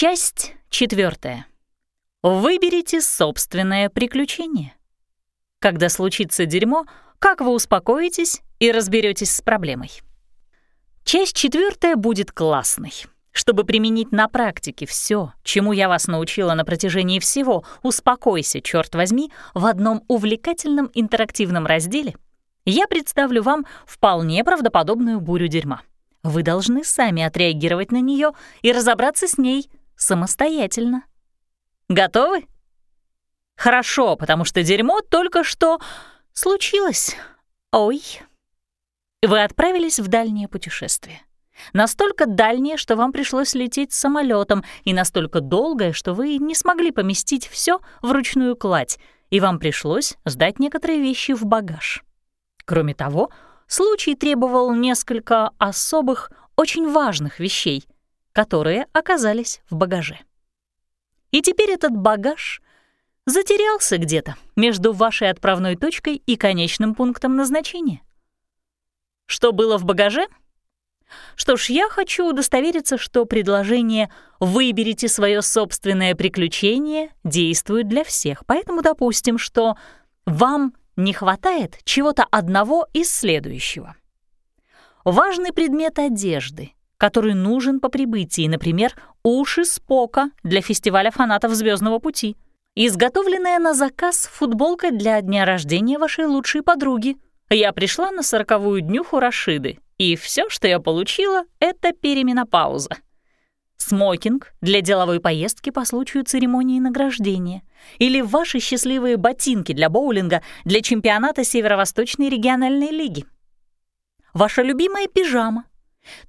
Часть четвертая. Выберите собственное приключение. Когда случится дерьмо, как вы успокоитесь и разберетесь с проблемой. Часть четвертая будет классной. Чтобы применить на практике все, чему я вас научила на протяжении всего «Успокойся, черт возьми» в одном увлекательном интерактивном разделе, я представлю вам вполне правдоподобную бурю дерьма. Вы должны сами отреагировать на нее и разобраться с ней самостоятельно. Готовы? Хорошо, потому что дерьмо только что случилось. Ой. Вы отправились в дальнее путешествие. Настолько дальнее, что вам пришлось лететь самолетом, и настолько долгое, что вы не смогли поместить все в ручную кладь, и вам пришлось сдать некоторые вещи в багаж. Кроме того, случай требовал несколько особых, очень важных вещей, которые оказались в багаже. И теперь этот багаж затерялся где-то между вашей отправной точкой и конечным пунктом назначения. Что было в багаже? Что ж, я хочу удостовериться, что предложение «выберите свое собственное приключение» действует для всех. Поэтому допустим, что вам не хватает чего-то одного из следующего. Важный предмет одежды, который нужен по прибытии, например, уши Спока для фестиваля фанатов Звездного пути, изготовленная на заказ футболка для дня рождения вашей лучшей подруги. Я пришла на сороковую днюху Рашиды, и все, что я получила, — это переменопауза. Смокинг для деловой поездки по случаю церемонии награждения или ваши счастливые ботинки для боулинга для чемпионата Северо-Восточной региональной лиги. Ваша любимая пижама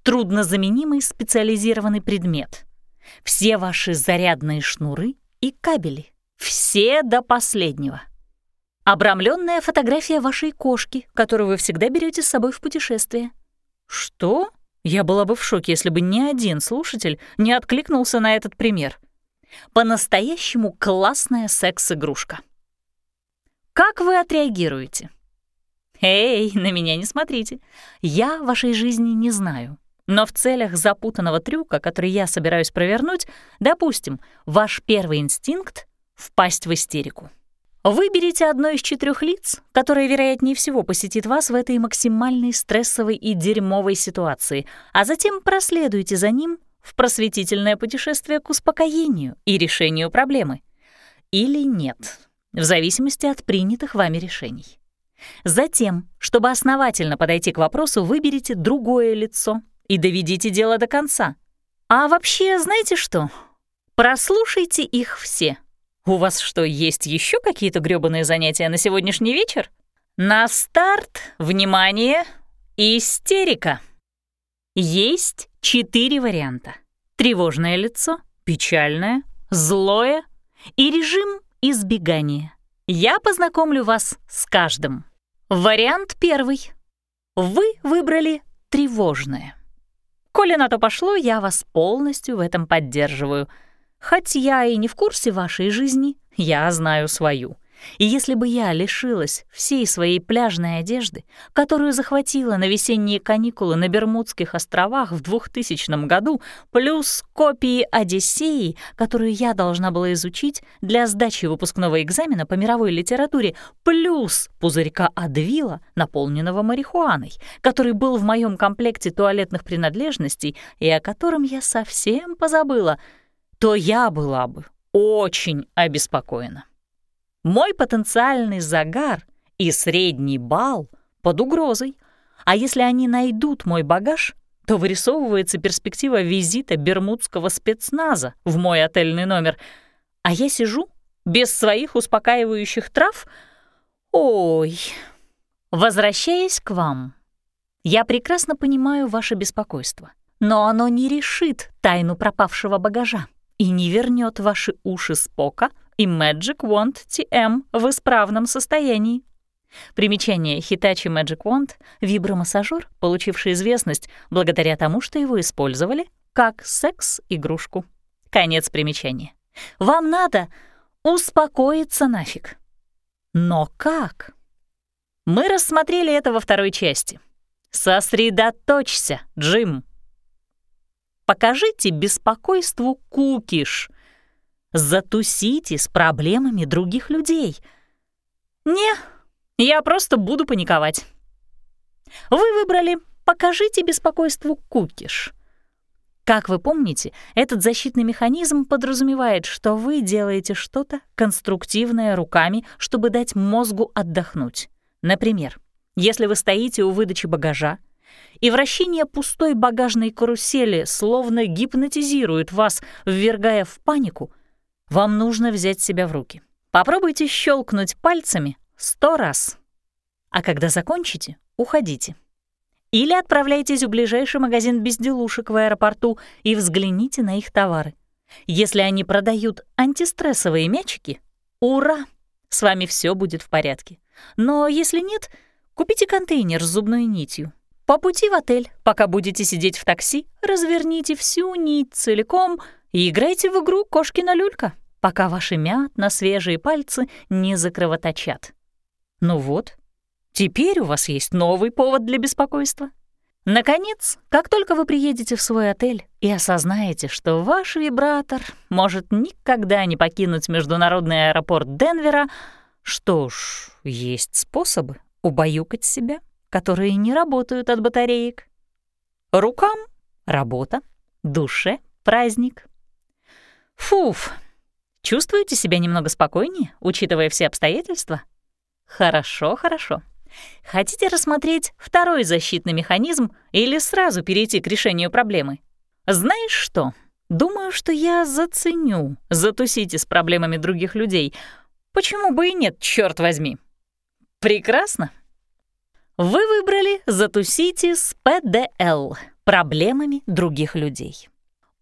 труднозаменимый специализированный предмет. Все ваши зарядные шнуры и кабели. Все до последнего. Обрамленная фотография вашей кошки, которую вы всегда берете с собой в путешествие. Что? Я была бы в шоке, если бы ни один слушатель не откликнулся на этот пример. По-настоящему классная секс-игрушка. Как вы отреагируете? «Эй, на меня не смотрите. Я вашей жизни не знаю. Но в целях запутанного трюка, который я собираюсь провернуть, допустим, ваш первый инстинкт — впасть в истерику. Выберите одно из четырех лиц, которое, вероятнее всего, посетит вас в этой максимальной стрессовой и дерьмовой ситуации, а затем проследуйте за ним в просветительное путешествие к успокоению и решению проблемы. Или нет, в зависимости от принятых вами решений. Затем, чтобы основательно подойти к вопросу, выберите другое лицо и доведите дело до конца. А вообще, знаете что? Прослушайте их все. У вас что, есть еще какие-то грёбаные занятия на сегодняшний вечер? На старт, внимание, истерика. Есть четыре варианта. Тревожное лицо, печальное, злое и режим избегания. Я познакомлю вас с каждым. Вариант первый. Вы выбрали тревожное. Коли на то пошло, я вас полностью в этом поддерживаю. Хоть я и не в курсе вашей жизни, я знаю свою — и если бы я лишилась всей своей пляжной одежды, которую захватила на весенние каникулы на Бермудских островах в 2000 году, плюс копии «Одиссеи», которую я должна была изучить для сдачи выпускного экзамена по мировой литературе, плюс пузырька Адвила, наполненного марихуаной, который был в моем комплекте туалетных принадлежностей и о котором я совсем позабыла, то я была бы очень обеспокоена. Мой потенциальный загар и средний балл под угрозой. А если они найдут мой багаж, то вырисовывается перспектива визита бермудского спецназа в мой отельный номер. А я сижу без своих успокаивающих трав? Ой. Возвращаясь к вам, я прекрасно понимаю ваше беспокойство, но оно не решит тайну пропавшего багажа и не вернет ваши уши Спока и Magic Wand TM в исправном состоянии. Примечание Hitachi Magic Wand — вибромассажер, получивший известность благодаря тому, что его использовали как секс-игрушку. Конец примечания. Вам надо успокоиться нафиг. Но как? Мы рассмотрели это во второй части. Сосредоточься, Джим. покажите беспокойству кукиш. Затусите с проблемами других людей. Не, я просто буду паниковать. Вы выбрали «покажите беспокойству кукиш». Как вы помните, этот защитный механизм подразумевает, что вы делаете что-то конструктивное руками, чтобы дать мозгу отдохнуть. Например, если вы стоите у выдачи багажа, и вращение пустой багажной карусели словно гипнотизирует вас, ввергая в панику, вам нужно взять себя в руки. Попробуйте щелкнуть пальцами сто раз. А когда закончите, уходите. Или отправляйтесь в ближайший магазин безделушек в аэропорту и взгляните на их товары. Если они продают антистрессовые мячики, ура! С вами все будет в порядке. Но если нет, купите контейнер с зубной нитью. По пути в отель, пока будете сидеть в такси, разверните всю нить целиком и играйте в игру «Кошкина люлька», пока ваши мятно свежие пальцы не закровоточат. Ну вот, Теперь у вас есть новый повод для беспокойства. Наконец, как только вы приедете в свой отель и осознаете, что ваш вибратор может никогда не покинуть международный аэропорт Денвера, что ж, есть способы убаюкать себя, которые не работают от батареек. Рукам — работа, душе — праздник. Фуф, чувствуете себя немного спокойнее, учитывая все обстоятельства? Хорошо, хорошо. Хотите рассмотреть второй защитный механизм или сразу перейти к решению проблемы? Знаешь что? Думаю, что я заценю, затусите с проблемами других людей. Почему бы и нет, черт возьми? Прекрасно. Вы выбрали «Затусите с ПДЛ» — проблемами других людей.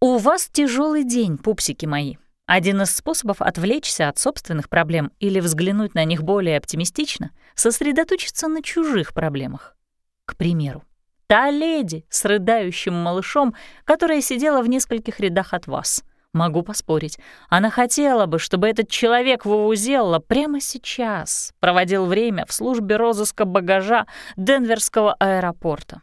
У вас тяжелый день, пупсики мои. Один из способов отвлечься от собственных проблем или взглянуть на них более оптимистично — сосредоточиться на чужих проблемах. К примеру, та леди с рыдающим малышом, которая сидела в нескольких рядах от вас. Могу поспорить, она хотела бы, чтобы этот человек в Вувузелло прямо сейчас проводил время в службе розыска багажа Денверского аэропорта.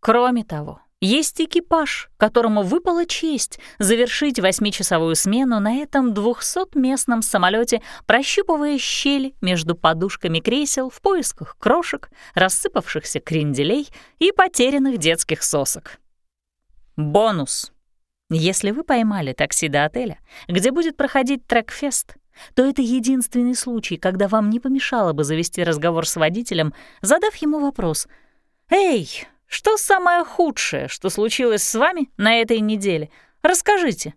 Кроме того, есть экипаж, которому выпала честь завершить восьмичасовую смену на этом 200-местном самолете, прощупывая щели между подушками кресел в поисках крошек, рассыпавшихся кренделей и потерянных детских сосок. Бонус. Если вы поймали такси до отеля, где будет проходить трекфест, то это единственный случай, когда вам не помешало бы завести разговор с водителем, задав ему вопрос «Эй, что самое худшее, что случилось с вами на этой неделе? Расскажите.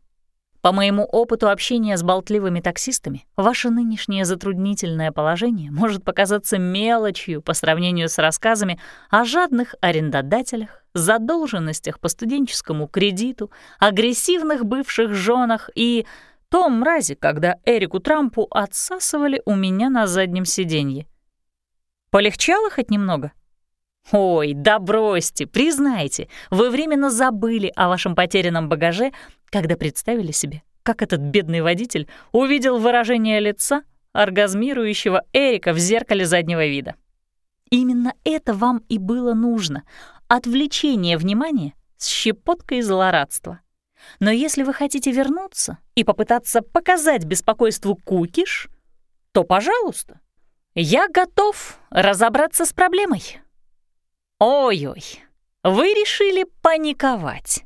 По моему опыту общения с болтливыми таксистами, ваше нынешнее затруднительное положение может показаться мелочью по сравнению с рассказами о жадных арендодателях, задолженностях по студенческому кредиту, агрессивных бывших женах и том мразе, когда Эрику Трампу отсасывали у меня на заднем сиденье. Полегчало хоть немного? Ой, да бросьте, признайте, вы временно забыли о вашем потерянном багаже, когда представили себе, как этот бедный водитель увидел выражение лица оргазмирующего Эрика в зеркале заднего вида. Именно это вам и было нужно — отвлечение внимания с щепоткой злорадства. Но если вы хотите вернуться и попытаться показать беспокойству кукиш, то, пожалуйста, я готов разобраться с проблемой. Ой-ой, вы решили паниковать.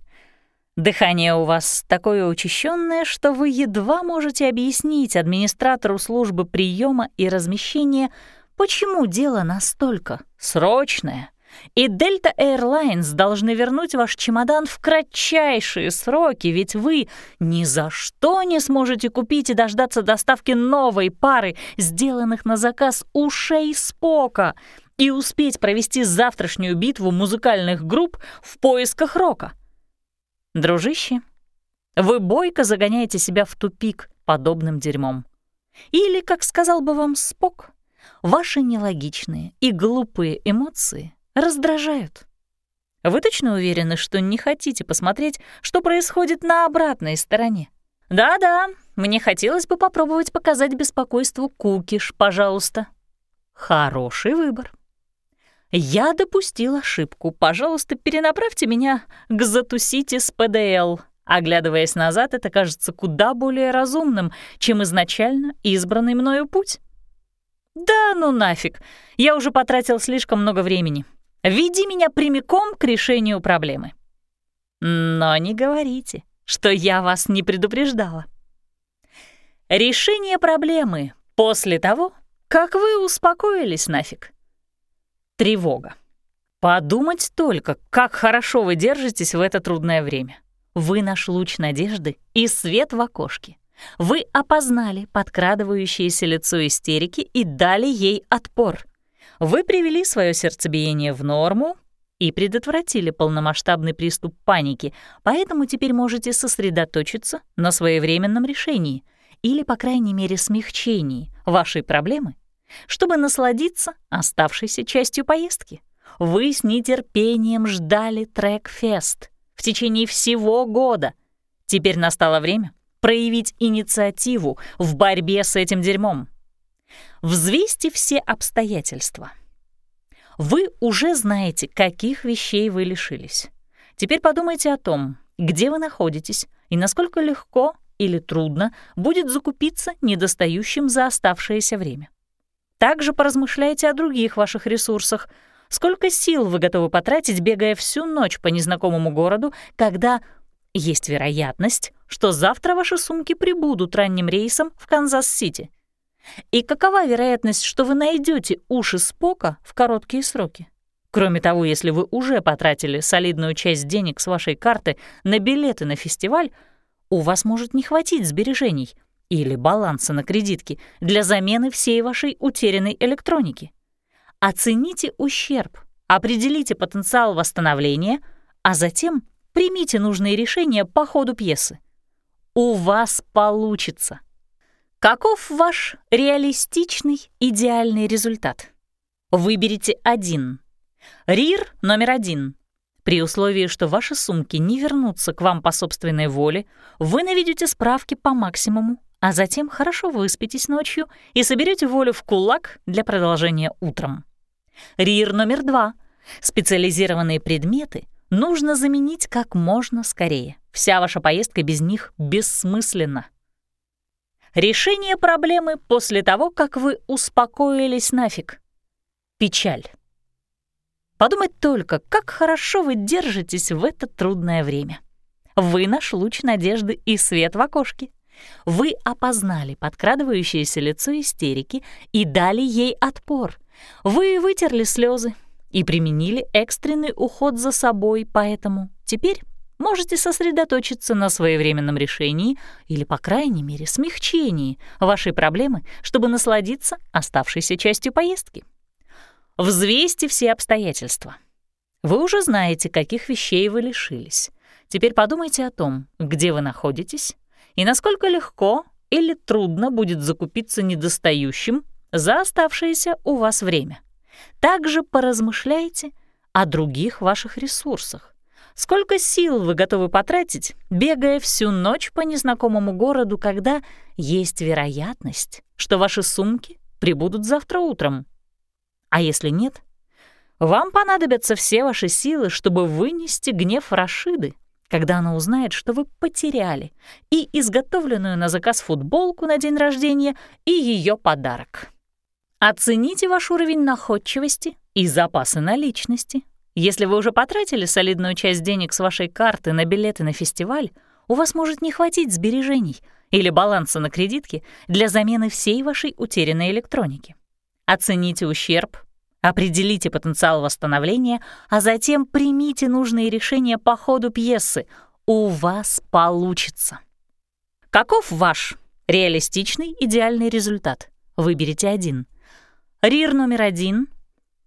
Дыхание у вас такое учащенное, что вы едва можете объяснить администратору службы приема и размещения, почему дело настолько срочное, и Delta Airlines должны вернуть ваш чемодан в кратчайшие сроки, ведь вы ни за что не сможете купить и дождаться доставки новой пары, сделанных на заказ ушей Спока, и успеть провести завтрашнюю битву музыкальных групп в поисках рока. Дружище, вы бойко загоняете себя в тупик подобным дерьмом. Или, как сказал бы вам Спок, ваши нелогичные и глупые эмоции раздражают. Вы точно уверены, что не хотите посмотреть, что происходит на обратной стороне? Да-да, мне хотелось бы попробовать показать беспокойству кукиш, пожалуйста. Хороший выбор. Я допустил ошибку. Пожалуйста, перенаправьте меня к Затусите с ПДЛ. Оглядываясь назад, это кажется куда более разумным, чем изначально избранный мною путь. Да ну нафиг, я уже потратил слишком много времени. Веди меня прямиком к решению проблемы. Но не говорите, что я вас не предупреждала. Решение проблемы после того, как вы успокоились нафиг. Тревога. Подумать только, как хорошо вы держитесь в это трудное время. Вы наш луч надежды и свет в окошке. Вы опознали подкрадывающееся лицо истерики и дали ей отпор. Вы привели свое сердцебиение в норму и предотвратили полномасштабный приступ паники, поэтому теперь можете сосредоточиться на своевременном решении или, по крайней мере, смягчении вашей проблемы, чтобы насладиться оставшейся частью поездки. Вы с нетерпением ждали трек-фест — в течение всего года. Теперь настало время проявить инициативу в борьбе с этим дерьмом. Взвесьте все обстоятельства. Вы уже знаете, каких вещей вы лишились. Теперь подумайте о том, где вы находитесь и насколько легко или трудно будет закупиться недостающим за оставшееся время. Также поразмышляйте о других ваших ресурсах — Сколько сил вы готовы потратить, бегая всю ночь по незнакомому городу, когда есть вероятность, что завтра ваши сумки прибудут ранним рейсом в Канзас-Сити? И какова вероятность, что вы найдете уши Спока в короткие сроки? Кроме того, если вы уже потратили солидную часть денег с вашей карты на билеты на фестиваль, у вас может не хватить сбережений или баланса на кредитке для замены всей вашей утерянной электроники. Оцените ущерб, определите потенциал восстановления, а затем примите нужные решения по ходу пьесы. У вас получится. Каков ваш реалистичный идеальный результат? Выберите один. РИР номер один. При условии, что ваши сумки не вернутся к вам по собственной воле, вы наведете справки по максимуму, а затем хорошо выспитесь ночью и соберете волю в кулак для продолжения утром. РИР номер два. Специализированные предметы нужно заменить как можно скорее. Вся ваша поездка без них бессмысленна. Решение проблемы после того, как вы успокоились нафиг. Печаль. Подумать только, как хорошо вы держитесь в это трудное время. Вы наш луч надежды и свет в окошке. Вы опознали подкрадывающееся лицо истерики и дали ей отпор — вы вытерли слезы и применили экстренный уход за собой, поэтому теперь можете сосредоточиться на своевременном решении или, по крайней мере, смягчении вашей проблемы, чтобы насладиться оставшейся частью поездки. Взвесьте все обстоятельства. Вы уже знаете, каких вещей вы лишились. Теперь подумайте о том, где вы находитесь и насколько легко или трудно будет закупиться недостающим за оставшееся у вас время. Также поразмышляйте о других ваших ресурсах. Сколько сил вы готовы потратить, бегая всю ночь по незнакомому городу, когда есть вероятность, что ваши сумки прибудут завтра утром? А если нет, вам понадобятся все ваши силы, чтобы вынести гнев Рашиды, когда она узнает, что вы потеряли и изготовленную на заказ футболку на день рождения, и ее подарок. Оцените ваш уровень находчивости и запасы наличности. Если вы уже потратили солидную часть денег с вашей карты на билеты на фестиваль, у вас может не хватить сбережений или баланса на кредитке для замены всей вашей утерянной электроники. Оцените ущерб, определите потенциал восстановления, а затем примите нужные решения по ходу пьесы. У вас получится. Каков ваш реалистичный идеальный результат? Выберите один — РИР номер один.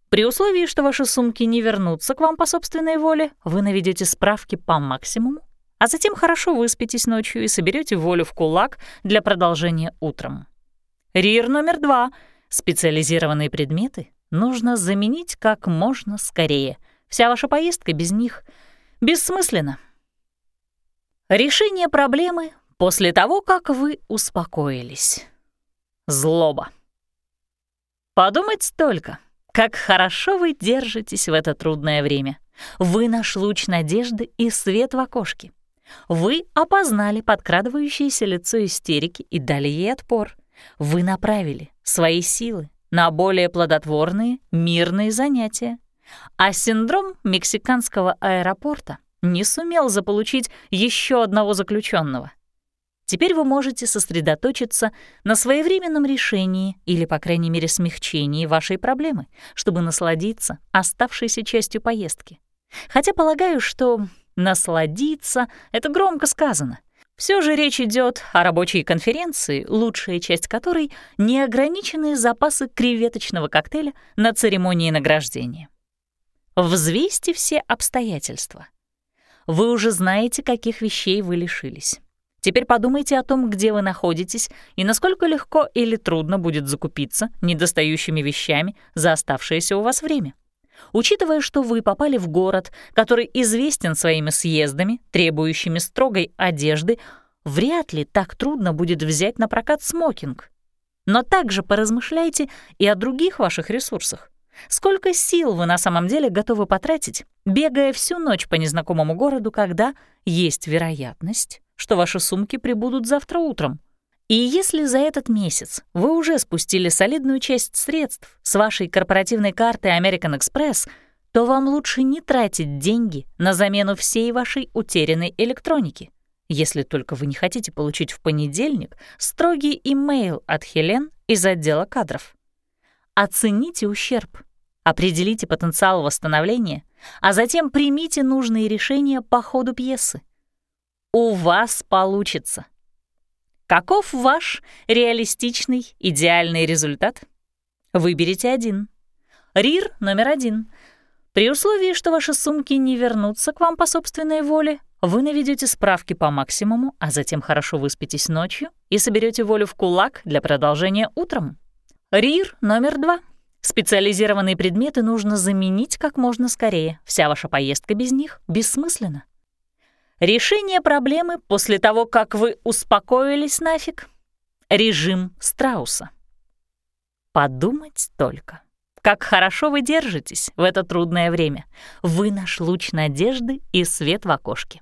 При условии, что ваши сумки не вернутся к вам по собственной воле, вы наведете справки по максимуму, а затем хорошо выспитесь ночью и соберете волю в кулак для продолжения утром. РИР номер два. Специализированные предметы нужно заменить как можно скорее. Вся ваша поездка без них бессмысленна. Решение проблемы после того, как вы успокоились. Злоба. Подумать только, Как хорошо вы держитесь в это трудное время. Вы наш луч надежды и свет в окошке. Вы опознали подкрадывающееся лицо истерики и дали ей отпор. Вы направили свои силы на более плодотворные, мирные занятия. А синдром мексиканского аэропорта не сумел заполучить еще одного заключенного. Теперь вы можете сосредоточиться на своевременном решении или, по крайней мере, смягчении вашей проблемы, чтобы насладиться оставшейся частью поездки. Хотя полагаю, что «насладиться» — это громко сказано. Все же речь идет о рабочей конференции, лучшая часть которой — неограниченные запасы креветочного коктейля на церемонии награждения. Взвесьте все обстоятельства. Вы уже знаете, каких вещей вы лишились. Теперь подумайте о том, где вы находитесь и насколько легко или трудно будет закупиться недостающими вещами за оставшееся у вас время. Учитывая, что вы попали в город, который известен своими съездами, требующими строгой одежды, вряд ли так трудно будет взять на прокат смокинг. Но также поразмышляйте и о других ваших ресурсах. Сколько сил вы на самом деле готовы потратить, бегая всю ночь по незнакомому городу, когда есть вероятность, что ваши сумки прибудут завтра утром? И если за этот месяц вы уже спустили солидную часть средств с вашей корпоративной карты American Express, то вам лучше не тратить деньги на замену всей вашей утерянной электроники, если только вы не хотите получить в понедельник строгий имейл от Хелен из отдела кадров. Оцените ущерб, определите потенциал восстановления, а затем примите нужные решения по ходу пьесы. У вас получится. Каков ваш реалистичный идеальный результат? Выберите один. РИР номер один. При условии, что ваши сумки не вернутся к вам по собственной воле, вы наведете справки по максимуму, а затем хорошо выспитесь ночью и соберете волю в кулак для продолжения утром. РИР номер два. Специализированные предметы нужно заменить как можно скорее. Вся ваша поездка без них бессмысленна. Решение проблемы после того, как вы успокоились нафиг. Режим страуса. Подумать только. Как хорошо вы держитесь в это трудное время. Вы наш луч надежды и свет в окошке.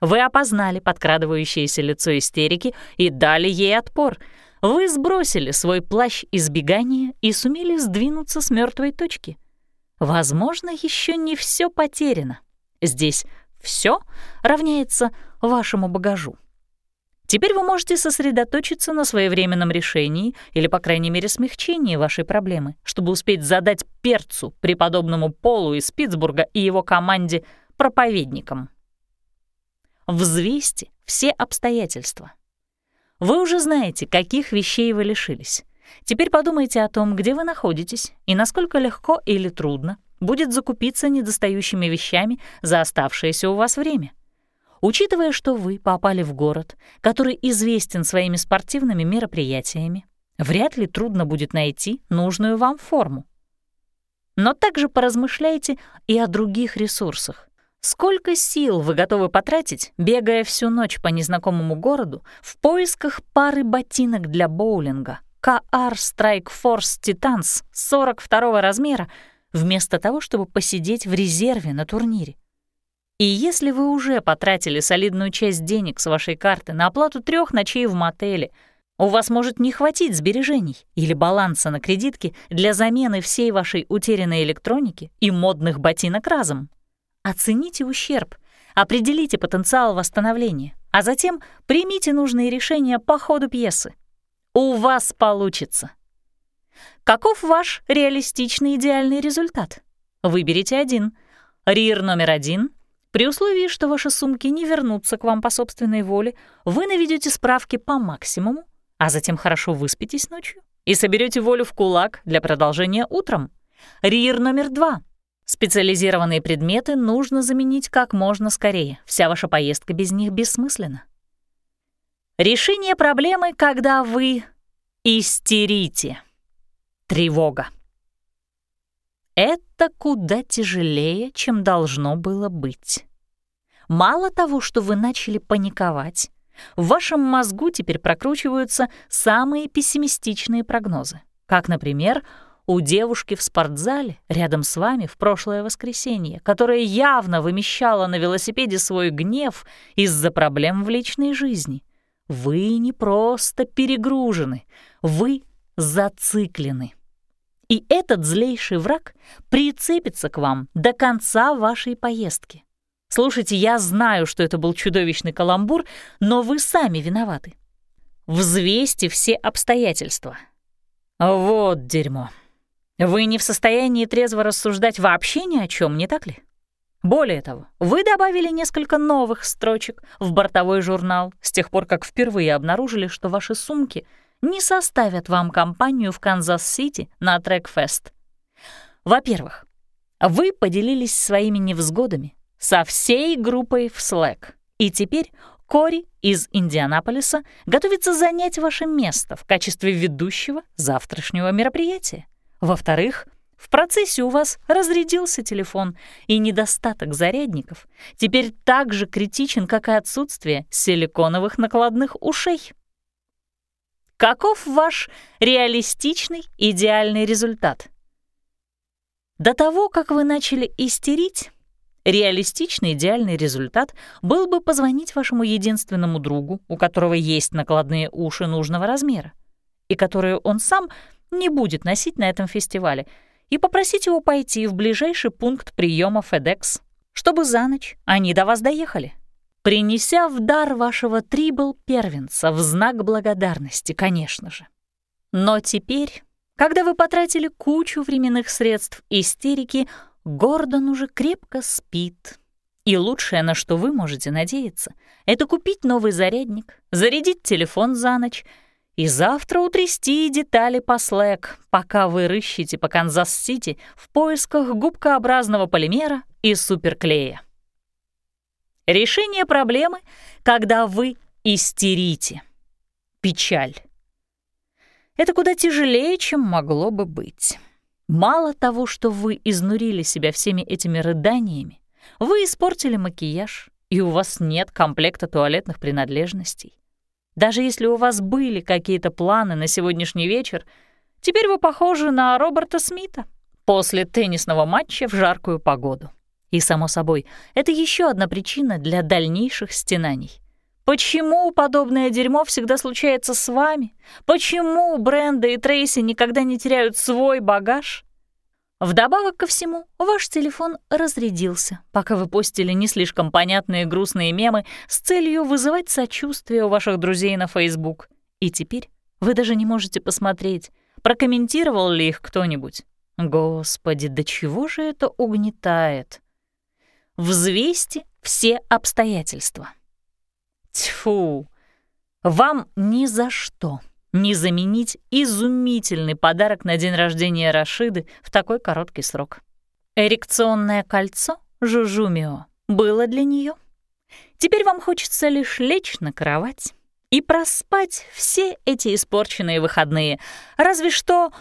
Вы опознали подкрадывающееся лицо истерики и дали ей отпор — вы сбросили свой плащ избегания и сумели сдвинуться с мертвой точки. Возможно, еще не все потеряно. Здесь все равняется вашему багажу. Теперь вы можете сосредоточиться на своевременном решении или, по крайней мере, смягчении вашей проблемы, чтобы успеть задать перцу преподобному Полу из Питтсбурга и его команде проповедникам. Взвесьте все обстоятельства. Вы уже знаете, каких вещей вы лишились. Теперь подумайте о том, где вы находитесь и насколько легко или трудно будет закупиться недостающими вещами за оставшееся у вас время. Учитывая, что вы попали в город, который известен своими спортивными мероприятиями, вряд ли трудно будет найти нужную вам форму. Но также поразмышляйте и о других ресурсах. Сколько сил вы готовы потратить, бегая всю ночь по незнакомому городу в поисках пары ботинок для боулинга KR Strike Force Titans 42 размера, вместо того, чтобы посидеть в резерве на турнире? И если вы уже потратили солидную часть денег с вашей карты на оплату трех ночей в мотеле, у вас может не хватить сбережений или баланса на кредитке для замены всей вашей утерянной электроники и модных ботинок разом. Оцените ущерб, определите потенциал восстановления, а затем примите нужные решения по ходу пьесы. У вас получится. Каков ваш реалистичный идеальный результат? Выберите один. РИР номер один. При условии, что ваши сумки не вернутся к вам по собственной воле, вы наведете справки по максимуму, а затем хорошо выспитесь ночью и соберете волю в кулак для продолжения утром. РИР номер два. Специализированные предметы нужно заменить как можно скорее. Вся ваша поездка без них бессмысленна. Решение проблемы, когда вы истерите. Тревога. Это куда тяжелее, чем должно было быть. Мало того, что вы начали паниковать, в вашем мозгу теперь прокручиваются самые пессимистичные прогнозы, как, например, у девушки в спортзале рядом с вами в прошлое воскресенье, которая явно вымещала на велосипеде свой гнев из-за проблем в личной жизни. Вы не просто перегружены, вы зациклены. И этот злейший враг прицепится к вам до конца вашей поездки. Слушайте, я знаю, что это был чудовищный каламбур, но вы сами виноваты. Взвесьте все обстоятельства. Вот дерьмо. Вы не в состоянии трезво рассуждать вообще ни о чем, не так ли? Более того, вы добавили несколько новых строчек в бортовой журнал с тех пор, как впервые обнаружили, что ваши сумки не составят вам компанию в Канзас-Сити на Трекфест. Во-первых, вы поделились своими невзгодами со всей группой в Slack, и теперь Кори из Индианаполиса готовится занять ваше место в качестве ведущего завтрашнего мероприятия. Во-вторых, в процессе у вас разрядился телефон, и недостаток зарядников теперь так же критичен, как и отсутствие силиконовых накладных ушей. Каков ваш реалистичный идеальный результат? До того, как вы начали истерить, реалистичный идеальный результат был бы позвонить вашему единственному другу, у которого есть накладные уши нужного размера, и которые он сам не будет носить на этом фестивале, и попросить его пойти в ближайший пункт приема FedEx, чтобы за ночь они до вас доехали. Принеся в дар вашего трибл-первенца в знак благодарности, конечно же. Но теперь, когда вы потратили кучу временных средств истерики, Гордон уже крепко спит. И лучшее, на что вы можете надеяться, это купить новый зарядник, зарядить телефон за ночь и завтра утрясти детали по Slack, пока вы рыщете по Канзас-Сити в поисках губкообразного полимера и суперклея. Решение проблемы, когда вы истерите. Печаль. Это куда тяжелее, чем могло бы быть. Мало того, что вы изнурили себя всеми этими рыданиями, вы испортили макияж, и у вас нет комплекта туалетных принадлежностей. Даже если у вас были какие-то планы на сегодняшний вечер, теперь вы похожи на Роберта Смита после теннисного матча в жаркую погоду. И, само собой, это еще одна причина для дальнейших стенаний. Почему подобное дерьмо всегда случается с вами? Почему Бренда и Трейси никогда не теряют свой багаж? Вдобавок ко всему, ваш телефон разрядился, пока вы постили не слишком понятные грустные мемы с целью вызывать сочувствие у ваших друзей на Facebook. И теперь вы даже не можете посмотреть, прокомментировал ли их кто-нибудь. Господи, до чего же это угнетает? Взвесьте все обстоятельства. Тьфу, вам ни за что не заменить изумительный подарок на день рождения Рашиды в такой короткий срок. Эрекционное кольцо Жужумио было для нее. Теперь вам хочется лишь лечь на кровать и проспать все эти испорченные выходные. Разве что...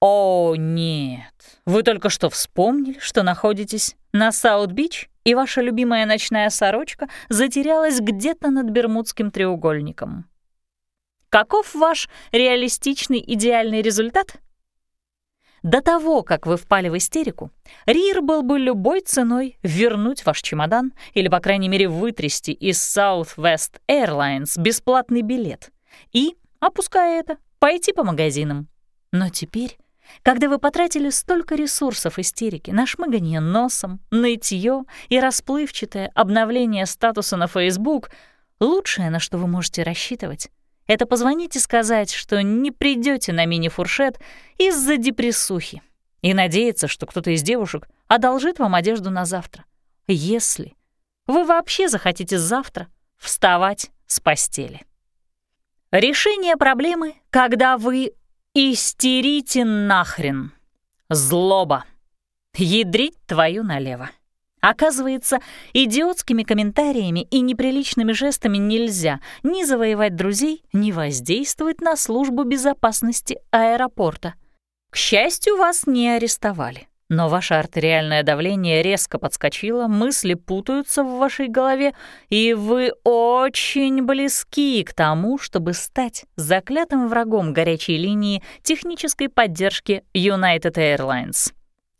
О, нет, вы только что вспомнили, что находитесь на Саут-Бич и ваша любимая ночная сорочка затерялась где-то над Бермудским треугольником. Каков ваш реалистичный идеальный результат? До того, как вы впали в истерику, Рир был бы любой ценой вернуть ваш чемодан или, по крайней мере, вытрясти из Southwest Airlines бесплатный билет и, опуская это, пойти по магазинам. Но теперь когда вы потратили столько ресурсов истерики на шмыганье носом, нытье и расплывчатое обновление статуса на Facebook, лучшее, на что вы можете рассчитывать, это позвонить и сказать, что не придете на мини-фуршет из-за депрессухи и надеяться, что кто-то из девушек одолжит вам одежду на завтра. Если вы вообще захотите завтра вставать с постели. Решение проблемы, когда вы Истерите нахрен. Злоба. Ядрить твою налево. Оказывается, идиотскими комментариями и неприличными жестами нельзя ни завоевать друзей, ни воздействовать на службу безопасности аэропорта. К счастью, вас не арестовали. Но ваше артериальное давление резко подскочило, мысли путаются в вашей голове, и вы очень близки к тому, чтобы стать заклятым врагом горячей линии технической поддержки United Airlines.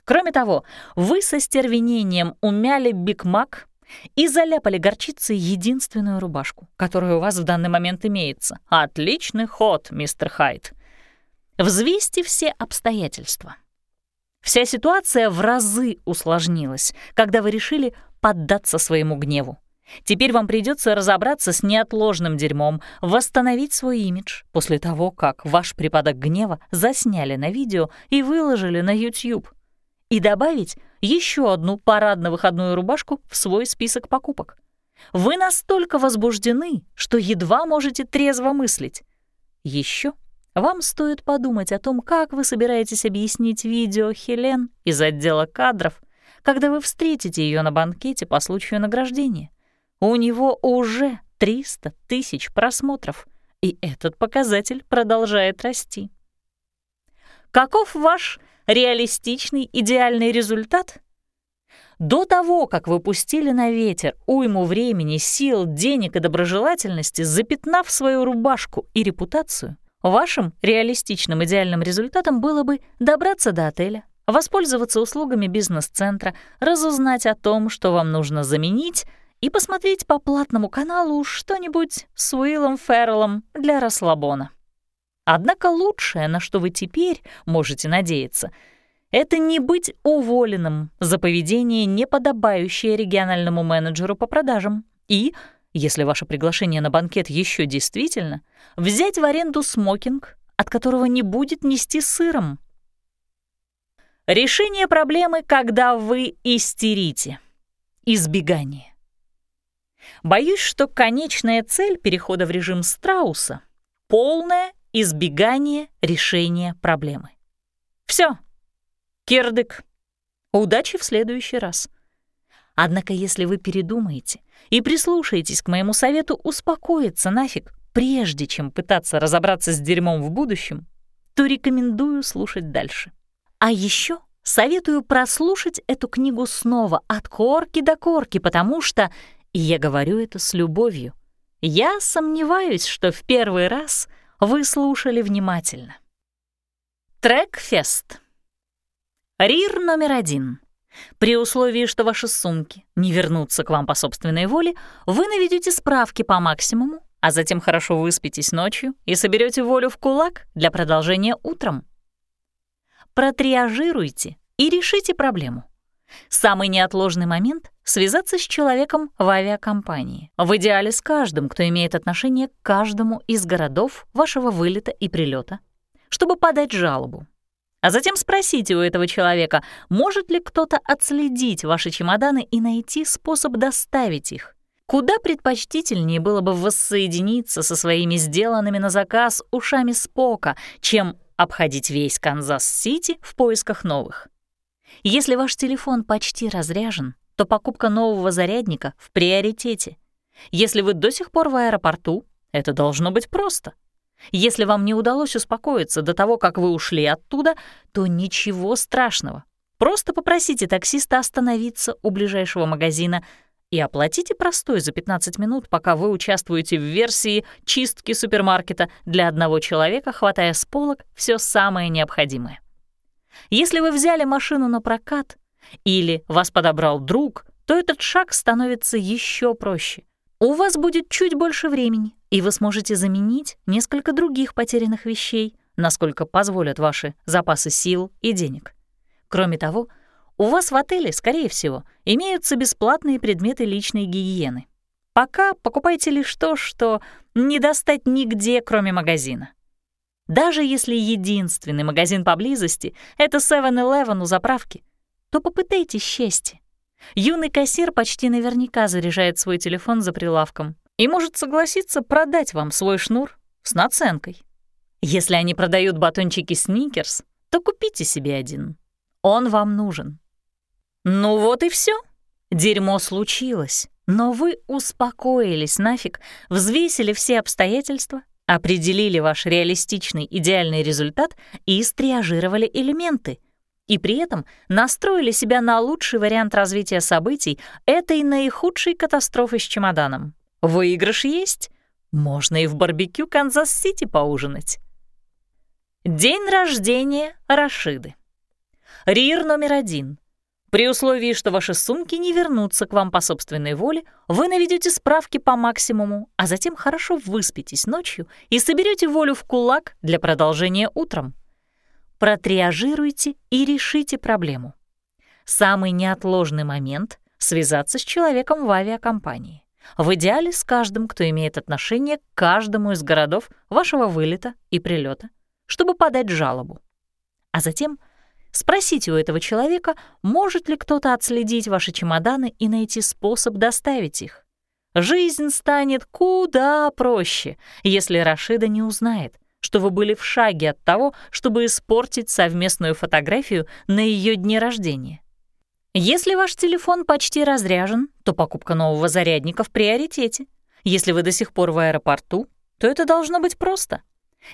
Кроме того, вы со стервенением умяли Биг Мак и заляпали горчицей единственную рубашку, которая у вас в данный момент имеется. Отличный ход, мистер Хайт. Взвесьте все обстоятельства. Вся ситуация в разы усложнилась, когда вы решили поддаться своему гневу. Теперь вам придется разобраться с неотложным дерьмом, восстановить свой имидж после того, как ваш припадок гнева засняли на видео и выложили на YouTube, и добавить еще одну парадно-выходную рубашку в свой список покупок. Вы настолько возбуждены, что едва можете трезво мыслить. Еще вам стоит подумать о том, как вы собираетесь объяснить видео Хелен из отдела кадров, когда вы встретите ее на банкете по случаю награждения. У него уже 300 тысяч просмотров, и этот показатель продолжает расти. Каков ваш реалистичный идеальный результат? До того, как вы пустили на ветер уйму времени, сил, денег и доброжелательности, запятнав свою рубашку и репутацию, Вашим реалистичным идеальным результатом было бы добраться до отеля, воспользоваться услугами бизнес-центра, разузнать о том, что вам нужно заменить, и посмотреть по платному каналу что-нибудь с Уиллом Ферреллом для расслабона. Однако лучшее, на что вы теперь можете надеяться, это не быть уволенным за поведение, неподобающее региональному менеджеру по продажам, и — если ваше приглашение на банкет еще действительно, взять в аренду смокинг, от которого не будет нести сыром. Решение проблемы, когда вы истерите. Избегание. Боюсь, что конечная цель перехода в режим страуса — полное избегание решения проблемы. Все. Кирдык. Удачи в следующий раз. Однако если вы передумаете и прислушаетесь к моему совету успокоиться нафиг, прежде чем пытаться разобраться с дерьмом в будущем, то рекомендую слушать дальше. А еще советую прослушать эту книгу снова от корки до корки, потому что, и я говорю это с любовью, я сомневаюсь, что в первый раз вы слушали внимательно. Трекфест. Рир номер один — при условии, что ваши сумки не вернутся к вам по собственной воле, вы наведете справки по максимуму, а затем хорошо выспитесь ночью и соберете волю в кулак для продолжения утром. Протриажируйте и решите проблему. Самый неотложный момент — связаться с человеком в авиакомпании. В идеале с каждым, кто имеет отношение к каждому из городов вашего вылета и прилета, чтобы подать жалобу а затем спросите у этого человека, может ли кто-то отследить ваши чемоданы и найти способ доставить их. Куда предпочтительнее было бы воссоединиться со своими сделанными на заказ ушами Спока, чем обходить весь Канзас-Сити в поисках новых. Если ваш телефон почти разряжен, то покупка нового зарядника в приоритете. Если вы до сих пор в аэропорту, это должно быть просто. Если вам не удалось успокоиться до того, как вы ушли оттуда, то ничего страшного. Просто попросите таксиста остановиться у ближайшего магазина и оплатите простой за 15 минут, пока вы участвуете в версии чистки супермаркета для одного человека, хватая с полок все самое необходимое. Если вы взяли машину на прокат или вас подобрал друг, то этот шаг становится еще проще. У вас будет чуть больше времени, и вы сможете заменить несколько других потерянных вещей, насколько позволят ваши запасы сил и денег. Кроме того, у вас в отеле, скорее всего, имеются бесплатные предметы личной гигиены. Пока покупайте лишь то, что не достать нигде, кроме магазина. Даже если единственный магазин поблизости — это 7-Eleven у заправки, то попытайтесь счастье. Юный кассир почти наверняка заряжает свой телефон за прилавком и может согласиться продать вам свой шнур с наценкой. Если они продают батончики Сникерс, то купите себе один. Он вам нужен. Ну вот и все. Дерьмо случилось, но вы успокоились нафиг, взвесили все обстоятельства, определили ваш реалистичный идеальный результат и стриажировали элементы. и при этом настроили себя на лучший вариант развития событий этой наихудшей катастрофы с чемоданом. Выигрыш есть? Можно и в барбекю Канзас-Сити поужинать. День рождения Рашиды. Рир номер один. При условии, что ваши сумки не вернутся к вам по собственной воле, вы наведете справки по максимуму, а затем хорошо выспитесь ночью и соберете волю в кулак для продолжения утром протриажируйте и решите проблему. Самый неотложный момент — связаться с человеком в авиакомпании. В идеале с каждым, кто имеет отношение к каждому из городов вашего вылета и прилета, чтобы подать жалобу. А затем спросите у этого человека, может ли кто-то отследить ваши чемоданы и найти способ доставить их. Жизнь станет куда проще, если Рашида не узнает, что вы были в шаге от того, чтобы испортить совместную фотографию на ее дне рождения. Если ваш телефон почти разряжен, то покупка нового зарядника в приоритете. Если вы до сих пор в аэропорту, то это должно быть просто.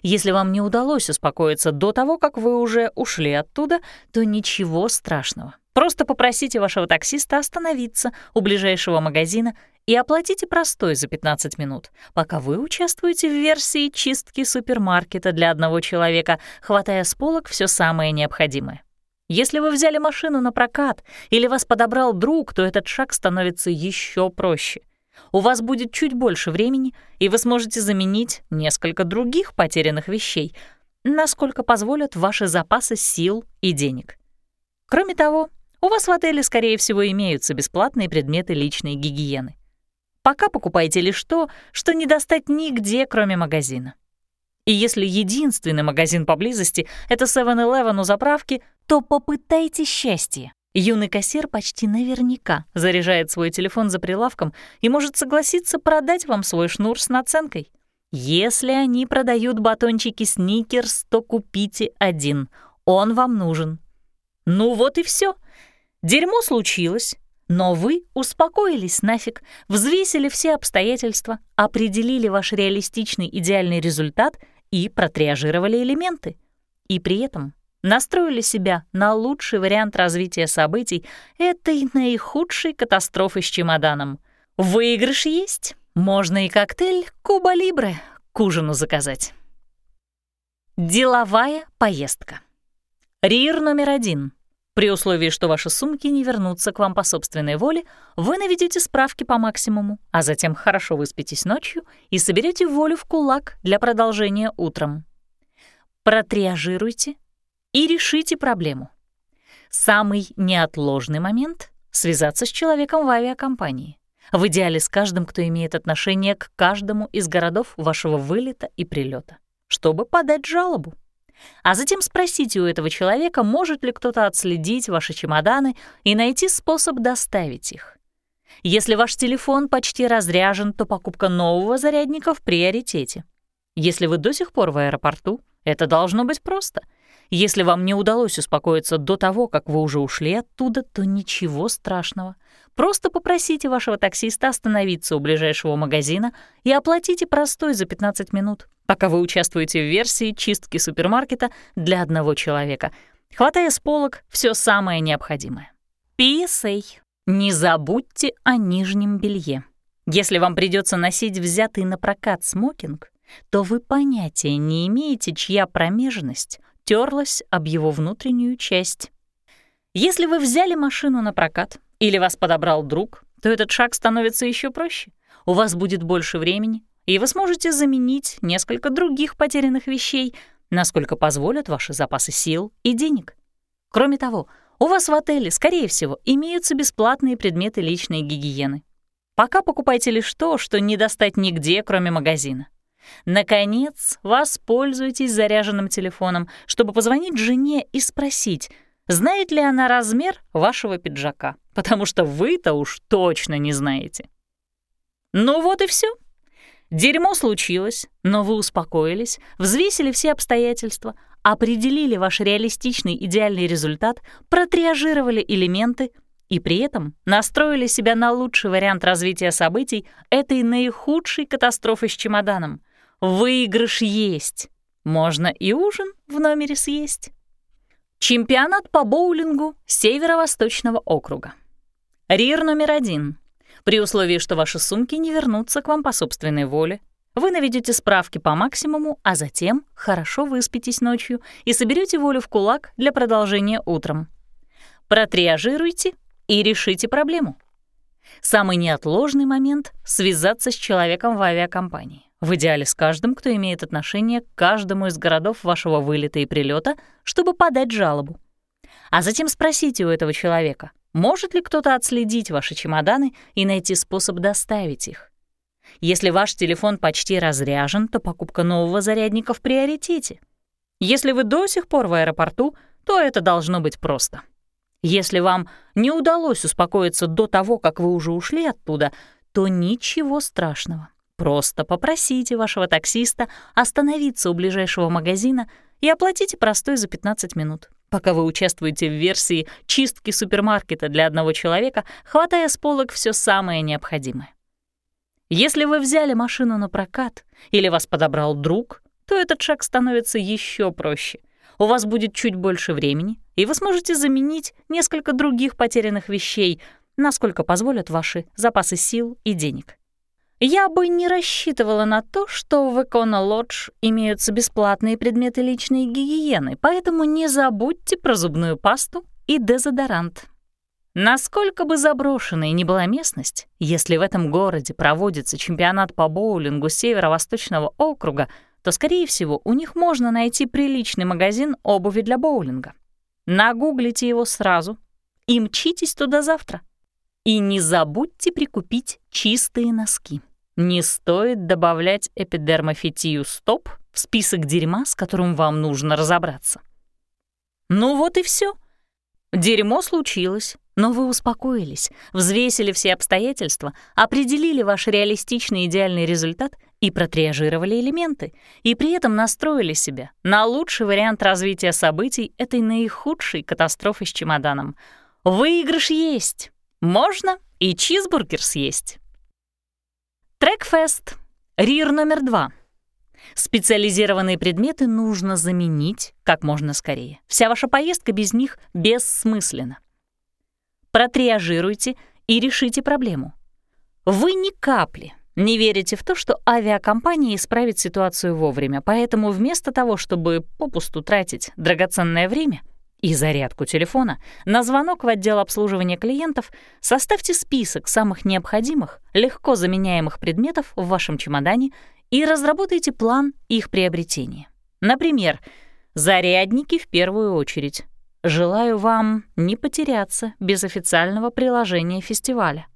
Если вам не удалось успокоиться до того, как вы уже ушли оттуда, то ничего страшного. Просто попросите вашего таксиста остановиться у ближайшего магазина и оплатите простой за 15 минут, пока вы участвуете в версии чистки супермаркета для одного человека, хватая с полок все самое необходимое. Если вы взяли машину на прокат или вас подобрал друг, то этот шаг становится еще проще. У вас будет чуть больше времени, и вы сможете заменить несколько других потерянных вещей, насколько позволят ваши запасы сил и денег. Кроме того, у вас в отеле, скорее всего, имеются бесплатные предметы личной гигиены. Пока покупайте лишь то, что не достать нигде, кроме магазина. И если единственный магазин поблизости — это 7-Eleven у заправки, то попытайте счастье. Юный кассир почти наверняка заряжает свой телефон за прилавком и может согласиться продать вам свой шнур с наценкой. Если они продают батончики Сникерс, то купите один. Он вам нужен. Ну вот и все. Дерьмо случилось, но вы успокоились нафиг, взвесили все обстоятельства, определили ваш реалистичный идеальный результат и протриажировали элементы. И при этом настроили себя на лучший вариант развития событий этой наихудшей катастрофы с чемоданом. Выигрыш есть, можно и коктейль «Куба Либре» к ужину заказать. Деловая поездка. Рир номер один. При условии, что ваши сумки не вернутся к вам по собственной воле, вы наведете справки по максимуму, а затем хорошо выспитесь ночью и соберете волю в кулак для продолжения утром. Протриажируйте и решите проблему. Самый неотложный момент — связаться с человеком в авиакомпании. В идеале с каждым, кто имеет отношение к каждому из городов вашего вылета и прилета, чтобы подать жалобу а затем спросите у этого человека, может ли кто-то отследить ваши чемоданы и найти способ доставить их. Если ваш телефон почти разряжен, то покупка нового зарядника в приоритете. Если вы до сих пор в аэропорту, это должно быть просто. Если вам не удалось успокоиться до того, как вы уже ушли оттуда, то ничего страшного. Просто попросите вашего таксиста остановиться у ближайшего магазина и оплатите простой за 15 минут пока вы участвуете в версии чистки супермаркета для одного человека, хватая с полок все самое необходимое. PSA. Не забудьте о нижнем белье. Если вам придется носить взятый на прокат смокинг, то вы понятия не имеете, чья промежность терлась об его внутреннюю часть. Если вы взяли машину на прокат или вас подобрал друг, то этот шаг становится еще проще. У вас будет больше времени, и вы сможете заменить несколько других потерянных вещей, насколько позволят ваши запасы сил и денег. Кроме того, у вас в отеле, скорее всего, имеются бесплатные предметы личной гигиены. Пока покупайте лишь то, что не достать нигде, кроме магазина. Наконец, воспользуйтесь заряженным телефоном, чтобы позвонить жене и спросить, знает ли она размер вашего пиджака, потому что вы-то уж точно не знаете. Ну вот и все. Дерьмо случилось, но вы успокоились, взвесили все обстоятельства, определили ваш реалистичный идеальный результат, протриажировали элементы и при этом настроили себя на лучший вариант развития событий этой наихудшей катастрофы с чемоданом. Выигрыш есть. Можно и ужин в номере съесть. Чемпионат по боулингу Северо-Восточного округа. РИР номер один. При условии, что ваши сумки не вернутся к вам по собственной воле, вы наведете справки по максимуму, а затем хорошо выспитесь ночью и соберете волю в кулак для продолжения утром. Протриажируйте и решите проблему. Самый неотложный момент — связаться с человеком в авиакомпании. В идеале с каждым, кто имеет отношение к каждому из городов вашего вылета и прилета, чтобы подать жалобу. А затем спросите у этого человека, может ли кто-то отследить ваши чемоданы и найти способ доставить их. Если ваш телефон почти разряжен, то покупка нового зарядника в приоритете. Если вы до сих пор в аэропорту, то это должно быть просто. Если вам не удалось успокоиться до того, как вы уже ушли оттуда, то ничего страшного. Просто попросите вашего таксиста остановиться у ближайшего магазина и оплатите простой за 15 минут, пока вы участвуете в версии чистки супермаркета для одного человека, хватая с полок все самое необходимое. Если вы взяли машину на прокат или вас подобрал друг, то этот шаг становится еще проще. У вас будет чуть больше времени, и вы сможете заменить несколько других потерянных вещей, насколько позволят ваши запасы сил и денег. Я бы не рассчитывала на то, что в Экона Лодж имеются бесплатные предметы личной гигиены, поэтому не забудьте про зубную пасту и дезодорант. Насколько бы заброшенной ни была местность, если в этом городе проводится чемпионат по боулингу Северо-Восточного округа, то, скорее всего, у них можно найти приличный магазин обуви для боулинга. Нагуглите его сразу и мчитесь туда завтра. И не забудьте прикупить чистые носки. Не стоит добавлять эпидермофитию стоп в список дерьма, с которым вам нужно разобраться. Ну вот и все. Дерьмо случилось, но вы успокоились, взвесили все обстоятельства, определили ваш реалистичный идеальный результат и протриажировали элементы, и при этом настроили себя на лучший вариант развития событий этой наихудшей катастрофы с чемоданом. Выигрыш есть! Можно и чизбургер съесть. Трекфест. Рир номер два. Специализированные предметы нужно заменить как можно скорее. Вся ваша поездка без них бессмысленна. Протриажируйте и решите проблему. Вы ни капли не верите в то, что авиакомпания исправит ситуацию вовремя, поэтому вместо того, чтобы попусту тратить драгоценное время — и зарядку телефона на звонок в отдел обслуживания клиентов, составьте список самых необходимых, легко заменяемых предметов в вашем чемодане и разработайте план их приобретения. Например, зарядники в первую очередь. Желаю вам не потеряться без официального приложения фестиваля.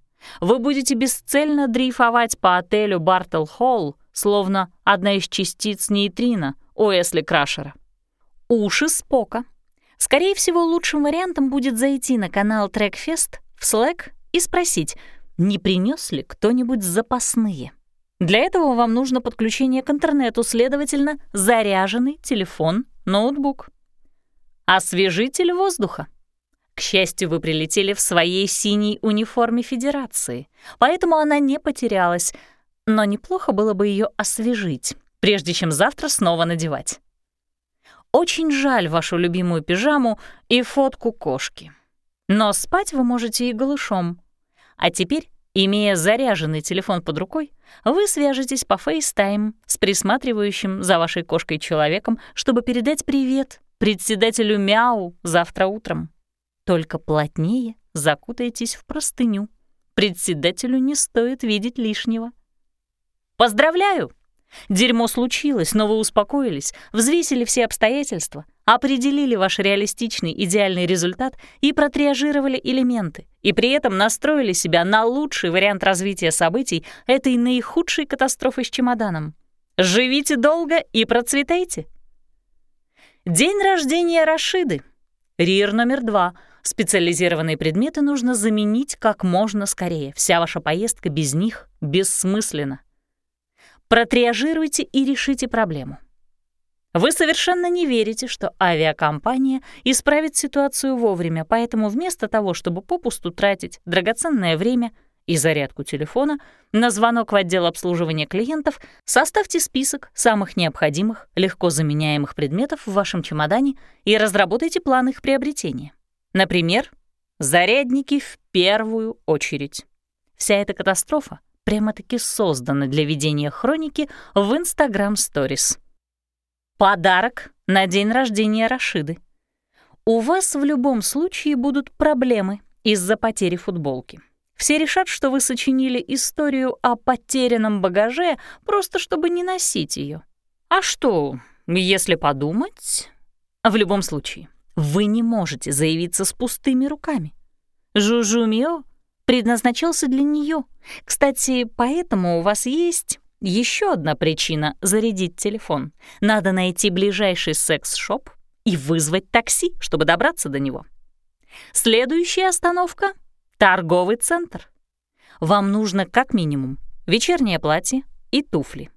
Вы будете бесцельно дрейфовать по отелю Бартл Холл, словно одна из частиц нейтрино Уэсли Крашера. Уши Спока Скорее всего, лучшим вариантом будет зайти на канал Trackfest в Slack и спросить, не принес ли кто-нибудь запасные. Для этого вам нужно подключение к интернету, следовательно, заряженный телефон, ноутбук. Освежитель воздуха. К счастью, вы прилетели в своей синей униформе Федерации, поэтому она не потерялась, но неплохо было бы ее освежить, прежде чем завтра снова надевать. Очень жаль вашу любимую пижаму и фотку кошки. Но спать вы можете и голышом. А теперь, имея заряженный телефон под рукой, вы свяжетесь по FaceTime с присматривающим за вашей кошкой человеком, чтобы передать привет председателю Мяу завтра утром. Только плотнее закутайтесь в простыню. Председателю не стоит видеть лишнего. Поздравляю! Дерьмо случилось, но вы успокоились, взвесили все обстоятельства, определили ваш реалистичный идеальный результат и протриажировали элементы, и при этом настроили себя на лучший вариант развития событий этой наихудшей катастрофы с чемоданом. Живите долго и процветайте. День рождения Рашиды. РИР номер два. Специализированные предметы нужно заменить как можно скорее. Вся ваша поездка без них бессмысленна. Протриажируйте и решите проблему. Вы совершенно не верите, что авиакомпания исправит ситуацию вовремя, поэтому вместо того, чтобы попусту тратить драгоценное время и зарядку телефона, на звонок в отдел обслуживания клиентов составьте список самых необходимых, легко заменяемых предметов в вашем чемодане и разработайте план их приобретения. Например, зарядники в первую очередь. Вся эта катастрофа прямо-таки создана для ведения хроники в Instagram Stories. Подарок на день рождения Рашиды. У вас в любом случае будут проблемы из-за потери футболки. Все решат, что вы сочинили историю о потерянном багаже, просто чтобы не носить ее. А что, если подумать? В любом случае, вы не можете заявиться с пустыми руками. Жужумио предназначался для нее. Кстати, поэтому у вас есть еще одна причина зарядить телефон. Надо найти ближайший секс-шоп и вызвать такси, чтобы добраться до него. Следующая остановка Торговый центр. Вам нужно как минимум вечернее платье и туфли.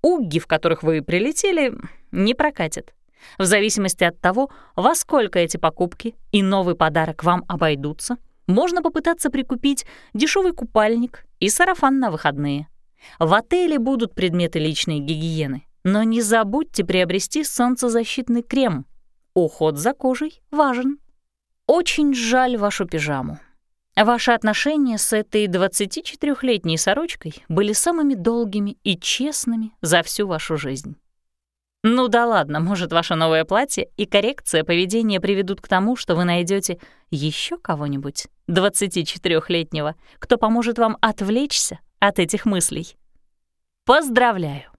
Угги, в которых вы прилетели, не прокатят. В зависимости от того, во сколько эти покупки и новый подарок вам обойдутся, можно попытаться прикупить дешевый купальник и сарафан на выходные. В отеле будут предметы личной гигиены, но не забудьте приобрести солнцезащитный крем. Уход за кожей важен. Очень жаль вашу пижаму. Ваши отношения с этой 24-летней сорочкой были самыми долгими и честными за всю вашу жизнь. Ну да ладно, может, ваше новое платье и коррекция поведения приведут к тому, что вы найдете еще кого-нибудь 24-летнего, кто поможет вам отвлечься от этих мыслей. Поздравляю!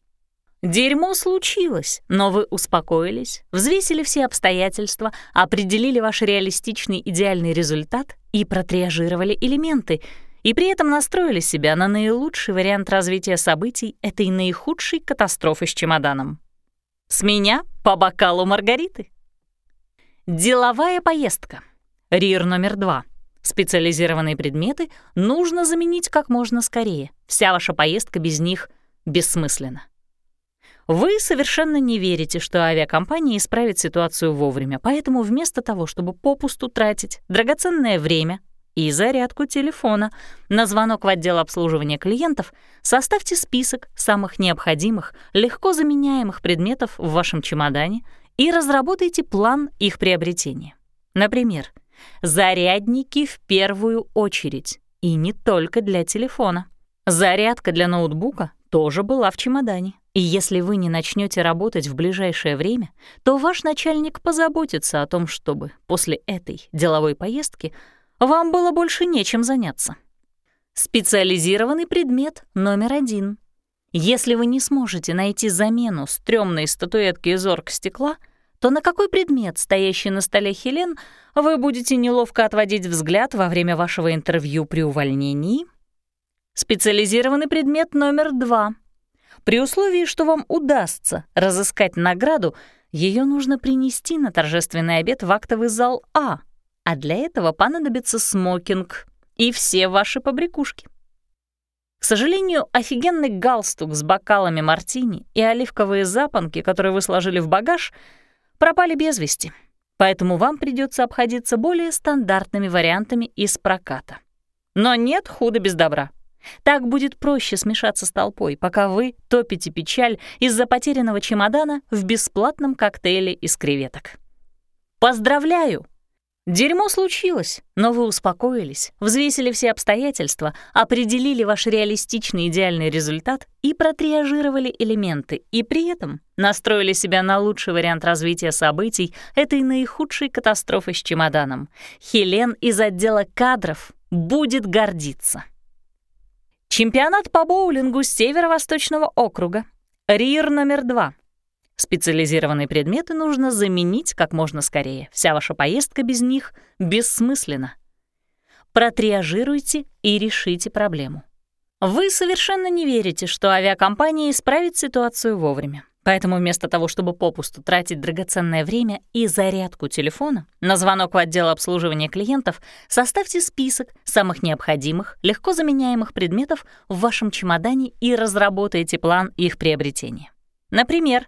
Дерьмо случилось, но вы успокоились, взвесили все обстоятельства, определили ваш реалистичный идеальный результат и протриажировали элементы, и при этом настроили себя на наилучший вариант развития событий этой наихудшей катастрофы с чемоданом. С меня по бокалу Маргариты. Деловая поездка. РИР номер два. Специализированные предметы нужно заменить как можно скорее. Вся ваша поездка без них бессмысленна. Вы совершенно не верите, что авиакомпания исправит ситуацию вовремя, поэтому вместо того, чтобы попусту тратить драгоценное время и зарядку телефона на звонок в отдел обслуживания клиентов, составьте список самых необходимых, легко заменяемых предметов в вашем чемодане и разработайте план их приобретения. Например, зарядники в первую очередь, и не только для телефона. Зарядка для ноутбука тоже была в чемодане. И если вы не начнете работать в ближайшее время, то ваш начальник позаботится о том, чтобы после этой деловой поездки вам было больше нечем заняться. Специализированный предмет номер один. Если вы не сможете найти замену стрёмной статуэтки из оргстекла, то на какой предмет, стоящий на столе Хелен, вы будете неловко отводить взгляд во время вашего интервью при увольнении? Специализированный предмет номер два — при условии, что вам удастся разыскать награду, ее нужно принести на торжественный обед в актовый зал А, а для этого понадобится смокинг и все ваши побрякушки. К сожалению, офигенный галстук с бокалами мартини и оливковые запонки, которые вы сложили в багаж, пропали без вести, поэтому вам придется обходиться более стандартными вариантами из проката. Но нет худа без добра. Так будет проще смешаться с толпой, пока вы топите печаль из-за потерянного чемодана в бесплатном коктейле из креветок. Поздравляю! Дерьмо случилось, но вы успокоились, взвесили все обстоятельства, определили ваш реалистичный идеальный результат и протриажировали элементы, и при этом настроили себя на лучший вариант развития событий этой наихудшей катастрофы с чемоданом. Хелен из отдела кадров будет гордиться. Чемпионат по боулингу Северо-Восточного округа. РИР номер два. Специализированные предметы нужно заменить как можно скорее. Вся ваша поездка без них бессмысленна. Протриажируйте и решите проблему. Вы совершенно не верите, что авиакомпания исправит ситуацию вовремя. Поэтому вместо того, чтобы попусту тратить драгоценное время и зарядку телефона на звонок в отдел обслуживания клиентов, составьте список самых необходимых, легко заменяемых предметов в вашем чемодане и разработайте план их приобретения. Например,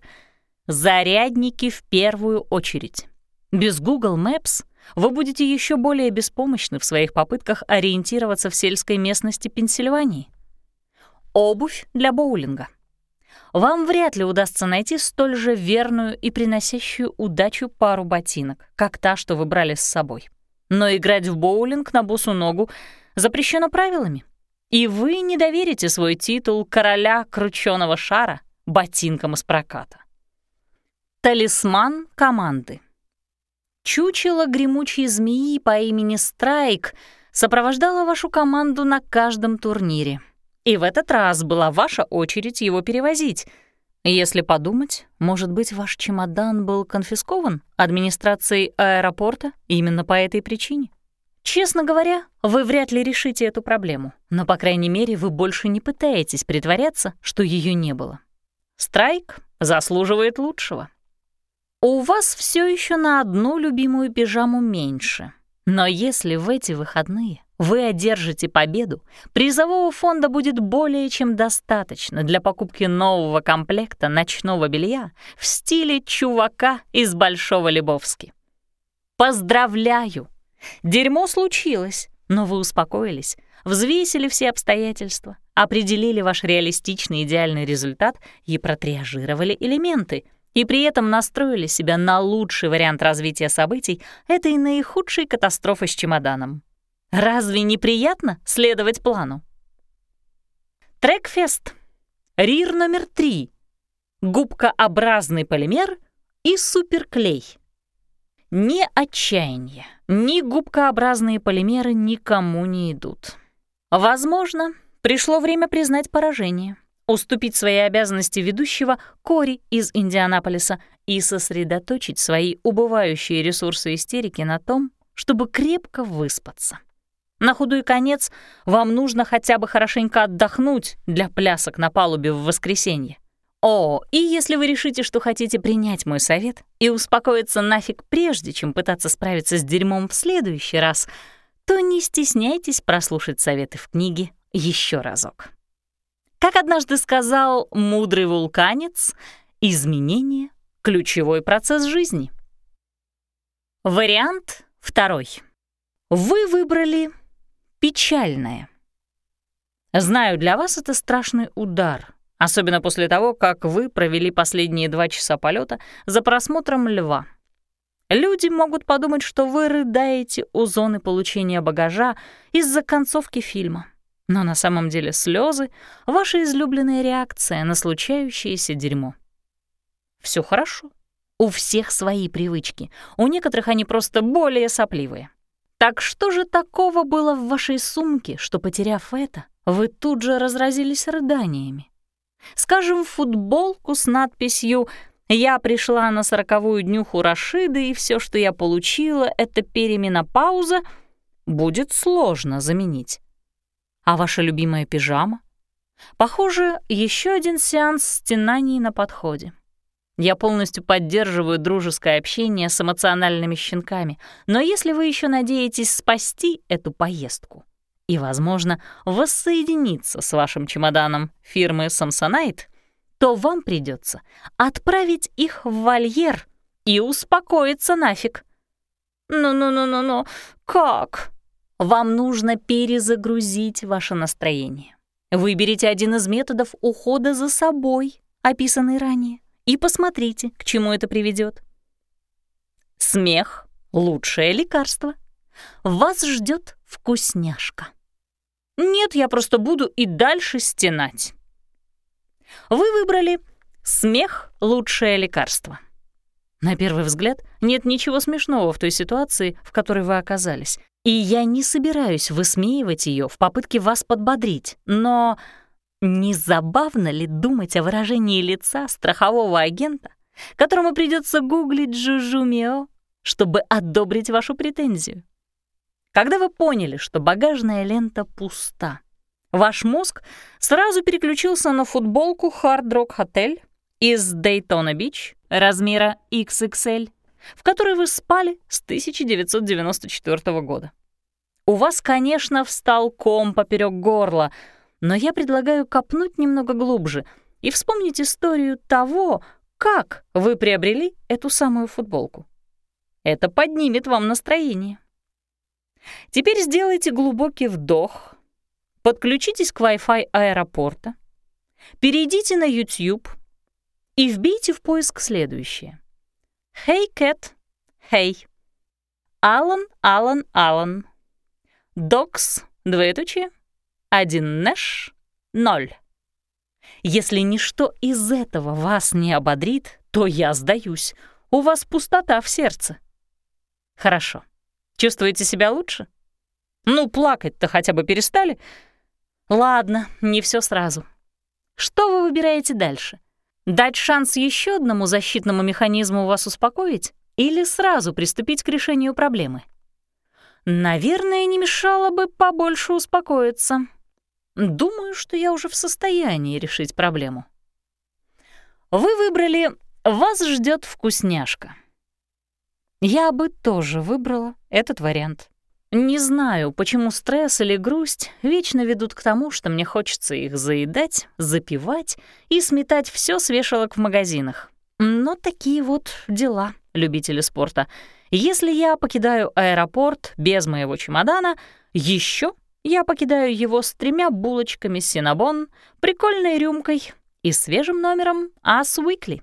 зарядники в первую очередь. Без Google Maps вы будете еще более беспомощны в своих попытках ориентироваться в сельской местности Пенсильвании. Обувь для боулинга. Вам вряд ли удастся найти столь же верную и приносящую удачу пару ботинок, как та, что вы брали с собой. Но играть в боулинг на босу ногу запрещено правилами. И вы не доверите свой титул короля крученого шара ботинкам из проката. Талисман команды. Чучело гремучей змеи по имени Страйк сопровождало вашу команду на каждом турнире. И в этот раз была ваша очередь его перевозить. Если подумать, может быть, ваш чемодан был конфискован администрацией аэропорта именно по этой причине? Честно говоря, вы вряд ли решите эту проблему, но, по крайней мере, вы больше не пытаетесь притворяться, что ее не было. Страйк заслуживает лучшего. У вас все еще на одну любимую пижаму меньше. Но если в эти выходные вы одержите победу, призового фонда будет более чем достаточно для покупки нового комплекта ночного белья в стиле чувака из Большого Лебовски. Поздравляю! Дерьмо случилось, но вы успокоились, взвесили все обстоятельства, определили ваш реалистичный идеальный результат и протриажировали элементы — и при этом настроили себя на лучший вариант развития событий этой наихудшей катастрофы с чемоданом. Разве неприятно следовать плану? Трекфест. Рир номер три. Губкообразный полимер и суперклей. Ни отчаяние, ни губкообразные полимеры никому не идут. Возможно, пришло время признать поражение — уступить свои обязанности ведущего Кори из Индианаполиса и сосредоточить свои убывающие ресурсы истерики на том, чтобы крепко выспаться. На худой конец вам нужно хотя бы хорошенько отдохнуть для плясок на палубе в воскресенье. О, и если вы решите, что хотите принять мой совет и успокоиться нафиг прежде, чем пытаться справиться с дерьмом в следующий раз, то не стесняйтесь прослушать советы в книге еще разок. Как однажды сказал мудрый вулканец, изменение — ключевой процесс жизни. Вариант второй. Вы выбрали печальное. Знаю, для вас это страшный удар, особенно после того, как вы провели последние два часа полета за просмотром льва. Люди могут подумать, что вы рыдаете у зоны получения багажа из-за концовки фильма. Но на самом деле слезы — ваша излюбленная реакция на случающееся дерьмо. Все хорошо. У всех свои привычки. У некоторых они просто более сопливые. Так что же такого было в вашей сумке, что, потеряв это, вы тут же разразились рыданиями? Скажем, футболку с надписью «Я пришла на сороковую днюху Рашиды, и все, что я получила, — это переменопауза», будет сложно заменить. А ваша любимая пижама? Похоже, еще один сеанс стенаний на подходе. Я полностью поддерживаю дружеское общение с эмоциональными щенками, но если вы еще надеетесь спасти эту поездку и, возможно, воссоединиться с вашим чемоданом фирмы Samsonite, то вам придется отправить их в вольер и успокоиться нафиг. «Ну-ну-ну-ну-ну, как?» Вам нужно перезагрузить ваше настроение. Выберите один из методов ухода за собой, описанный ранее, и посмотрите, к чему это приведет. Смех — лучшее лекарство. Вас ждет вкусняшка. Нет, я просто буду и дальше стенать. Вы выбрали «Смех — лучшее лекарство». На первый взгляд, нет ничего смешного в той ситуации, в которой вы оказались. И я не собираюсь высмеивать ее в попытке вас подбодрить, но не забавно ли думать о выражении лица страхового агента, которому придется гуглить Жужумио, чтобы одобрить вашу претензию? Когда вы поняли, что багажная лента пуста, ваш мозг сразу переключился на футболку Hard Rock Hotel из Дейтона-Бич размера XXL в которой вы спали с 1994 года. У вас, конечно, встал ком поперек горла, но я предлагаю копнуть немного глубже и вспомнить историю того, как вы приобрели эту самую футболку. Это поднимет вам настроение. Теперь сделайте глубокий вдох, подключитесь к Wi-Fi аэропорта, перейдите на YouTube и вбейте в поиск следующее. Hey Cat, hey. Алан, Алан, Алан. Докс, двоеточие, один Нэш, ноль. Если ничто из этого вас не ободрит, то я сдаюсь. У вас пустота в сердце. Хорошо. Чувствуете себя лучше? Ну, плакать-то хотя бы перестали? Ладно, не все сразу. Что вы выбираете дальше? Дать шанс еще одному защитному механизму вас успокоить или сразу приступить к решению проблемы? Наверное, не мешало бы побольше успокоиться. Думаю, что я уже в состоянии решить проблему. Вы выбрали «Вас ждет вкусняшка». Я бы тоже выбрала этот вариант. Не знаю, почему стресс или грусть вечно ведут к тому, что мне хочется их заедать, запивать и сметать все с вешалок в магазинах. Но такие вот дела, любители спорта. Если я покидаю аэропорт без моего чемодана, еще я покидаю его с тремя булочками синабон, прикольной рюмкой и свежим номером As Weekly.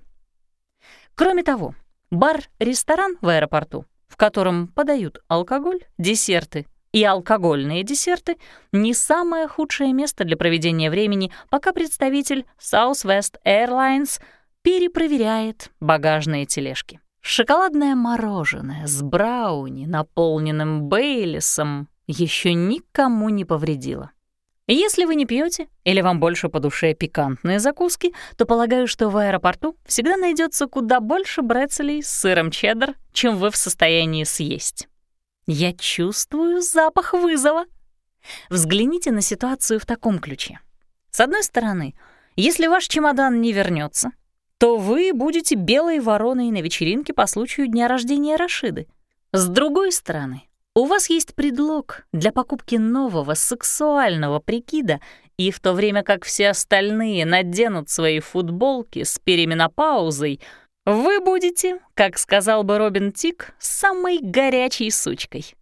Кроме того, бар-ресторан в аэропорту, в котором подают алкоголь, десерты и алкогольные десерты, не самое худшее место для проведения времени, пока представитель Southwest Airlines перепроверяет багажные тележки. Шоколадное мороженое с брауни, наполненным бейлисом, еще никому не повредило. Если вы не пьете или вам больше по душе пикантные закуски, то полагаю, что в аэропорту всегда найдется куда больше брецелей с сыром чеддер, чем вы в состоянии съесть. Я чувствую запах вызова. Взгляните на ситуацию в таком ключе. С одной стороны, если ваш чемодан не вернется, то вы будете белой вороной на вечеринке по случаю дня рождения Рашиды. С другой стороны, у вас есть предлог для покупки нового сексуального прикида, и в то время как все остальные наденут свои футболки с переменопаузой, вы будете, как сказал бы Робин Тик, самой горячей сучкой.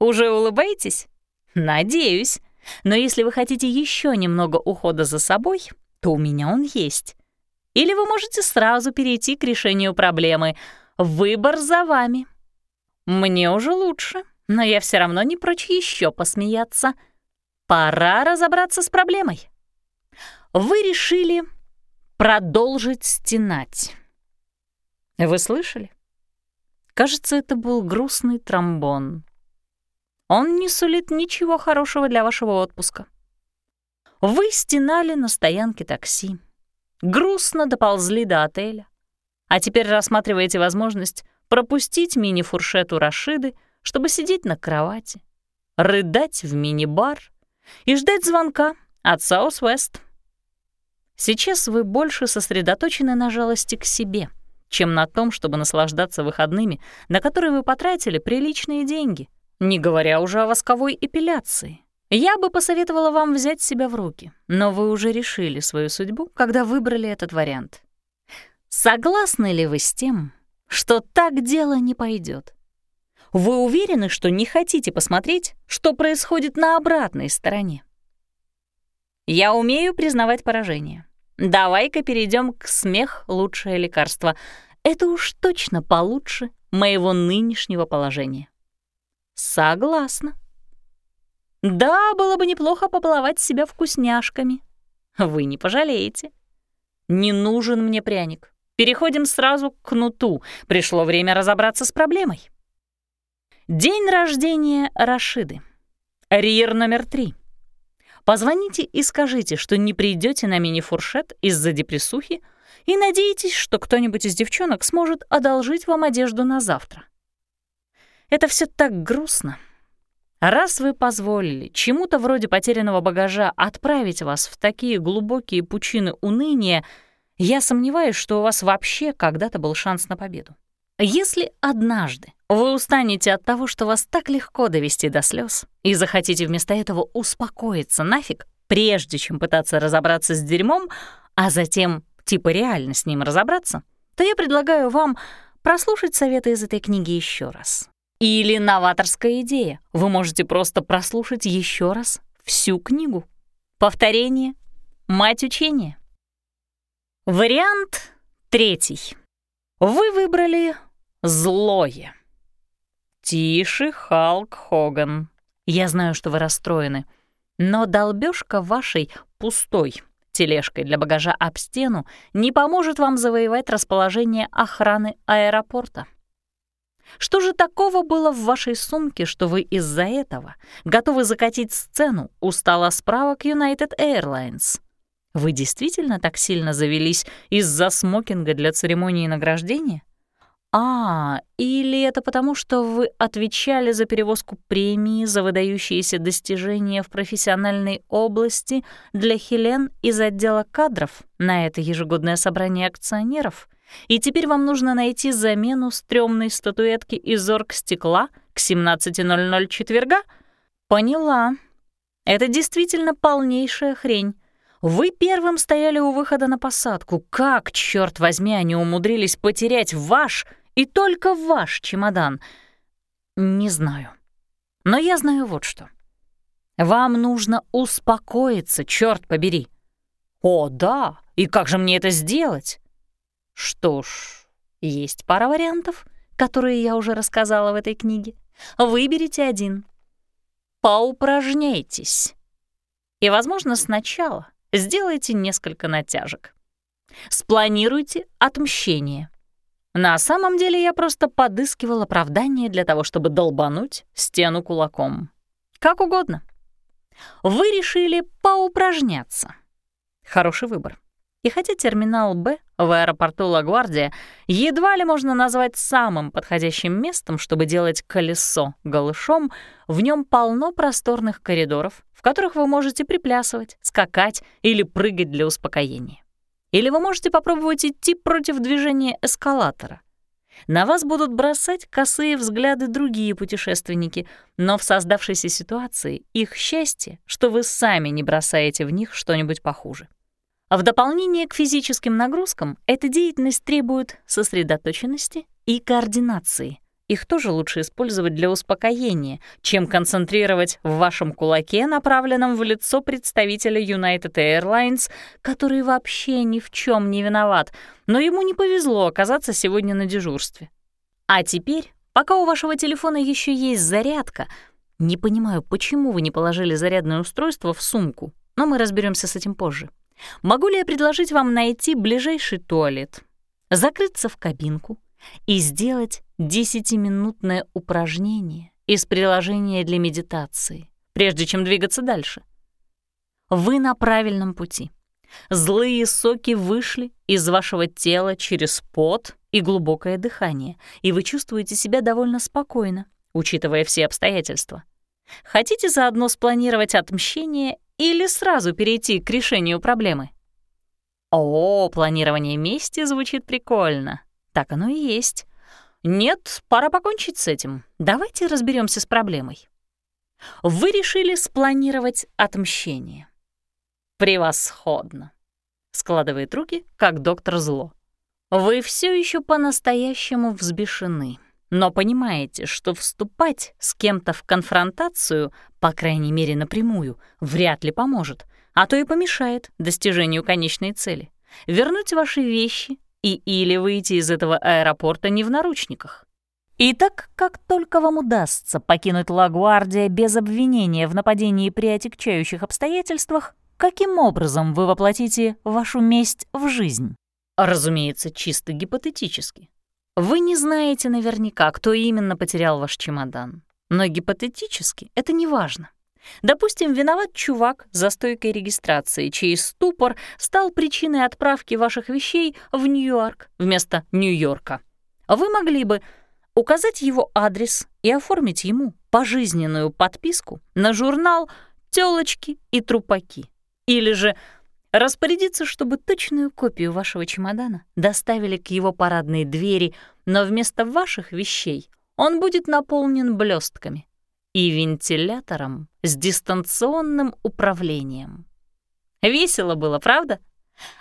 Уже улыбаетесь? Надеюсь. Но если вы хотите еще немного ухода за собой, то у меня он есть. Или вы можете сразу перейти к решению проблемы. Выбор за вами. Мне уже лучше но я все равно не прочь еще посмеяться. Пора разобраться с проблемой. Вы решили продолжить стенать. Вы слышали? Кажется, это был грустный тромбон. Он не сулит ничего хорошего для вашего отпуска. Вы стенали на стоянке такси, грустно доползли до отеля, а теперь рассматриваете возможность пропустить мини-фуршет у Рашиды — чтобы сидеть на кровати, рыдать в мини-бар и ждать звонка от Southwest. Сейчас вы больше сосредоточены на жалости к себе, чем на том, чтобы наслаждаться выходными, на которые вы потратили приличные деньги, не говоря уже о восковой эпиляции. Я бы посоветовала вам взять себя в руки, но вы уже решили свою судьбу, когда выбрали этот вариант. Согласны ли вы с тем, что так дело не пойдет? Вы уверены, что не хотите посмотреть, что происходит на обратной стороне? Я умею признавать поражение. Давай-ка перейдем к смех лучшее лекарство. Это уж точно получше моего нынешнего положения. Согласна. Да, было бы неплохо побаловать себя вкусняшками. Вы не пожалеете. Не нужен мне пряник. Переходим сразу к кнуту. Пришло время разобраться с проблемой. День рождения Рашиды. Риер номер три. Позвоните и скажите, что не придете на мини-фуршет из-за депрессухи и надеетесь, что кто-нибудь из девчонок сможет одолжить вам одежду на завтра. Это все так грустно. Раз вы позволили чему-то вроде потерянного багажа отправить вас в такие глубокие пучины уныния, я сомневаюсь, что у вас вообще когда-то был шанс на победу. Если однажды вы устанете от того, что вас так легко довести до слез, и захотите вместо этого успокоиться нафиг, прежде чем пытаться разобраться с дерьмом, а затем типа реально с ним разобраться, то я предлагаю вам прослушать советы из этой книги еще раз. Или новаторская идея. Вы можете просто прослушать еще раз всю книгу. Повторение — мать учения. Вариант третий. Вы выбрали злое. Тише, Халк Хоган. Я знаю, что вы расстроены, но долбёжка вашей пустой тележкой для багажа об стену не поможет вам завоевать расположение охраны аэропорта. Что же такого было в вашей сумке, что вы из-за этого готовы закатить сцену у стола справок United Airlines? Вы действительно так сильно завелись из-за смокинга для церемонии награждения? А, или это потому, что вы отвечали за перевозку премии за выдающиеся достижения в профессиональной области для Хелен из отдела кадров на это ежегодное собрание акционеров? И теперь вам нужно найти замену стрёмной статуэтки из оргстекла к 17.00 четверга? Поняла. Это действительно полнейшая хрень. Вы первым стояли у выхода на посадку. Как, черт возьми, они умудрились потерять ваш и только ваш чемодан? Не знаю. Но я знаю вот что. Вам нужно успокоиться, черт побери. О, да, и как же мне это сделать? Что ж, есть пара вариантов, которые я уже рассказала в этой книге. Выберите один. Поупражняйтесь. И, возможно, сначала сделайте несколько натяжек. Спланируйте отмщение. На самом деле я просто подыскивал оправдание для того, чтобы долбануть стену кулаком. Как угодно. Вы решили поупражняться. Хороший выбор. И хотя терминал «Б» в аэропорту Лагвардия едва ли можно назвать самым подходящим местом, чтобы делать колесо голышом, в нем полно просторных коридоров, в которых вы можете приплясывать, скакать или прыгать для успокоения. Или вы можете попробовать идти против движения эскалатора. На вас будут бросать косые взгляды другие путешественники, но в создавшейся ситуации их счастье, что вы сами не бросаете в них что-нибудь похуже. А в дополнение к физическим нагрузкам эта деятельность требует сосредоточенности и координации. Их тоже лучше использовать для успокоения, чем концентрировать в вашем кулаке, направленном в лицо представителя United Airlines, который вообще ни в чем не виноват, но ему не повезло оказаться сегодня на дежурстве. А теперь, пока у вашего телефона еще есть зарядка, не понимаю, почему вы не положили зарядное устройство в сумку, но мы разберемся с этим позже. Могу ли я предложить вам найти ближайший туалет, закрыться в кабинку и сделать десятиминутное упражнение из приложения для медитации, прежде чем двигаться дальше? Вы на правильном пути. Злые соки вышли из вашего тела через пот и глубокое дыхание, и вы чувствуете себя довольно спокойно, учитывая все обстоятельства. Хотите заодно спланировать отмщение или сразу перейти к решению проблемы? О, планирование мести звучит прикольно. Так оно и есть. Нет, пора покончить с этим. Давайте разберемся с проблемой. Вы решили спланировать отмщение. Превосходно. Складывает руки, как доктор Зло. Вы все еще по-настоящему взбешены но понимаете, что вступать с кем-то в конфронтацию, по крайней мере напрямую, вряд ли поможет, а то и помешает достижению конечной цели — вернуть ваши вещи и или выйти из этого аэропорта не в наручниках. Итак, как только вам удастся покинуть Лагуардия без обвинения в нападении при отягчающих обстоятельствах, каким образом вы воплотите вашу месть в жизнь? Разумеется, чисто гипотетически. Вы не знаете наверняка, кто именно потерял ваш чемодан. Но гипотетически это не важно. Допустим, виноват чувак за стойкой регистрации, чей ступор стал причиной отправки ваших вещей в Нью-Йорк вместо Нью-Йорка. Вы могли бы указать его адрес и оформить ему пожизненную подписку на журнал «Тёлочки и трупаки». Или же Распорядиться, чтобы точную копию вашего чемодана доставили к его парадной двери, но вместо ваших вещей он будет наполнен блестками и вентилятором с дистанционным управлением. Весело было, правда?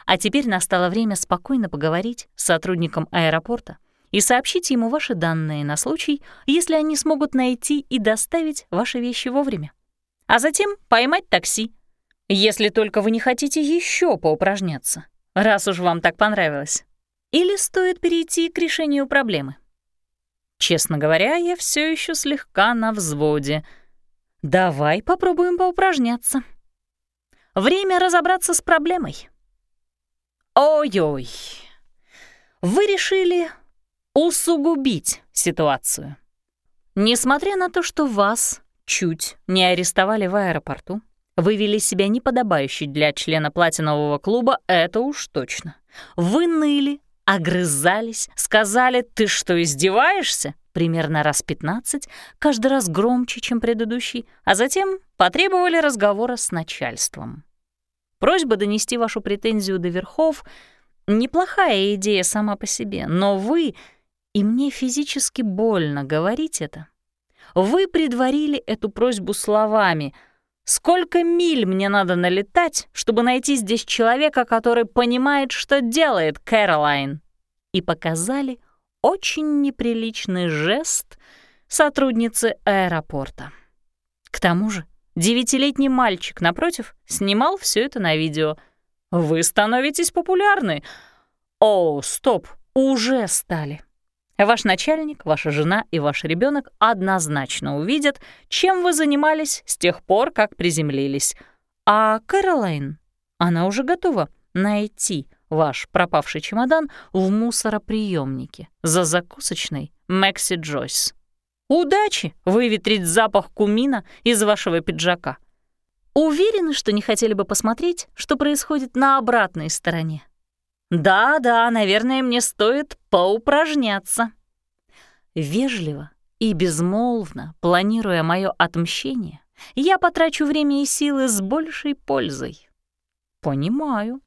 А теперь настало время спокойно поговорить с сотрудником аэропорта и сообщите ему ваши данные на случай, если они смогут найти и доставить ваши вещи вовремя. А затем поймать такси, если только вы не хотите еще поупражняться, раз уж вам так понравилось. Или стоит перейти к решению проблемы. Честно говоря, я все еще слегка на взводе. Давай попробуем поупражняться. Время разобраться с проблемой. Ой-ой. Вы решили усугубить ситуацию. Несмотря на то, что вас чуть не арестовали в аэропорту, вы вели себя неподобающе для члена платинового клуба, это уж точно. Вы ныли, огрызались, сказали «ты что, издеваешься?» примерно раз 15, каждый раз громче, чем предыдущий, а затем потребовали разговора с начальством. Просьба донести вашу претензию до верхов — неплохая идея сама по себе, но вы, и мне физически больно говорить это, вы предварили эту просьбу словами «Сколько миль мне надо налетать, чтобы найти здесь человека, который понимает, что делает, Кэролайн?» и показали очень неприличный жест сотрудницы аэропорта. К тому же девятилетний мальчик, напротив, снимал все это на видео. «Вы становитесь популярны!» «О, стоп, уже стали!» Ваш начальник, ваша жена и ваш ребенок однозначно увидят, чем вы занимались с тех пор, как приземлились. А Кэролайн, она уже готова найти ваш пропавший чемодан в мусороприемнике за закусочной Мэкси Джойс. Удачи выветрить запах кумина из вашего пиджака. Уверены, что не хотели бы посмотреть, что происходит на обратной стороне? Да-да, наверное, мне стоит поупражняться. Вежливо и безмолвно, планируя мое отмщение, я потрачу время и силы с большей пользой. Понимаю.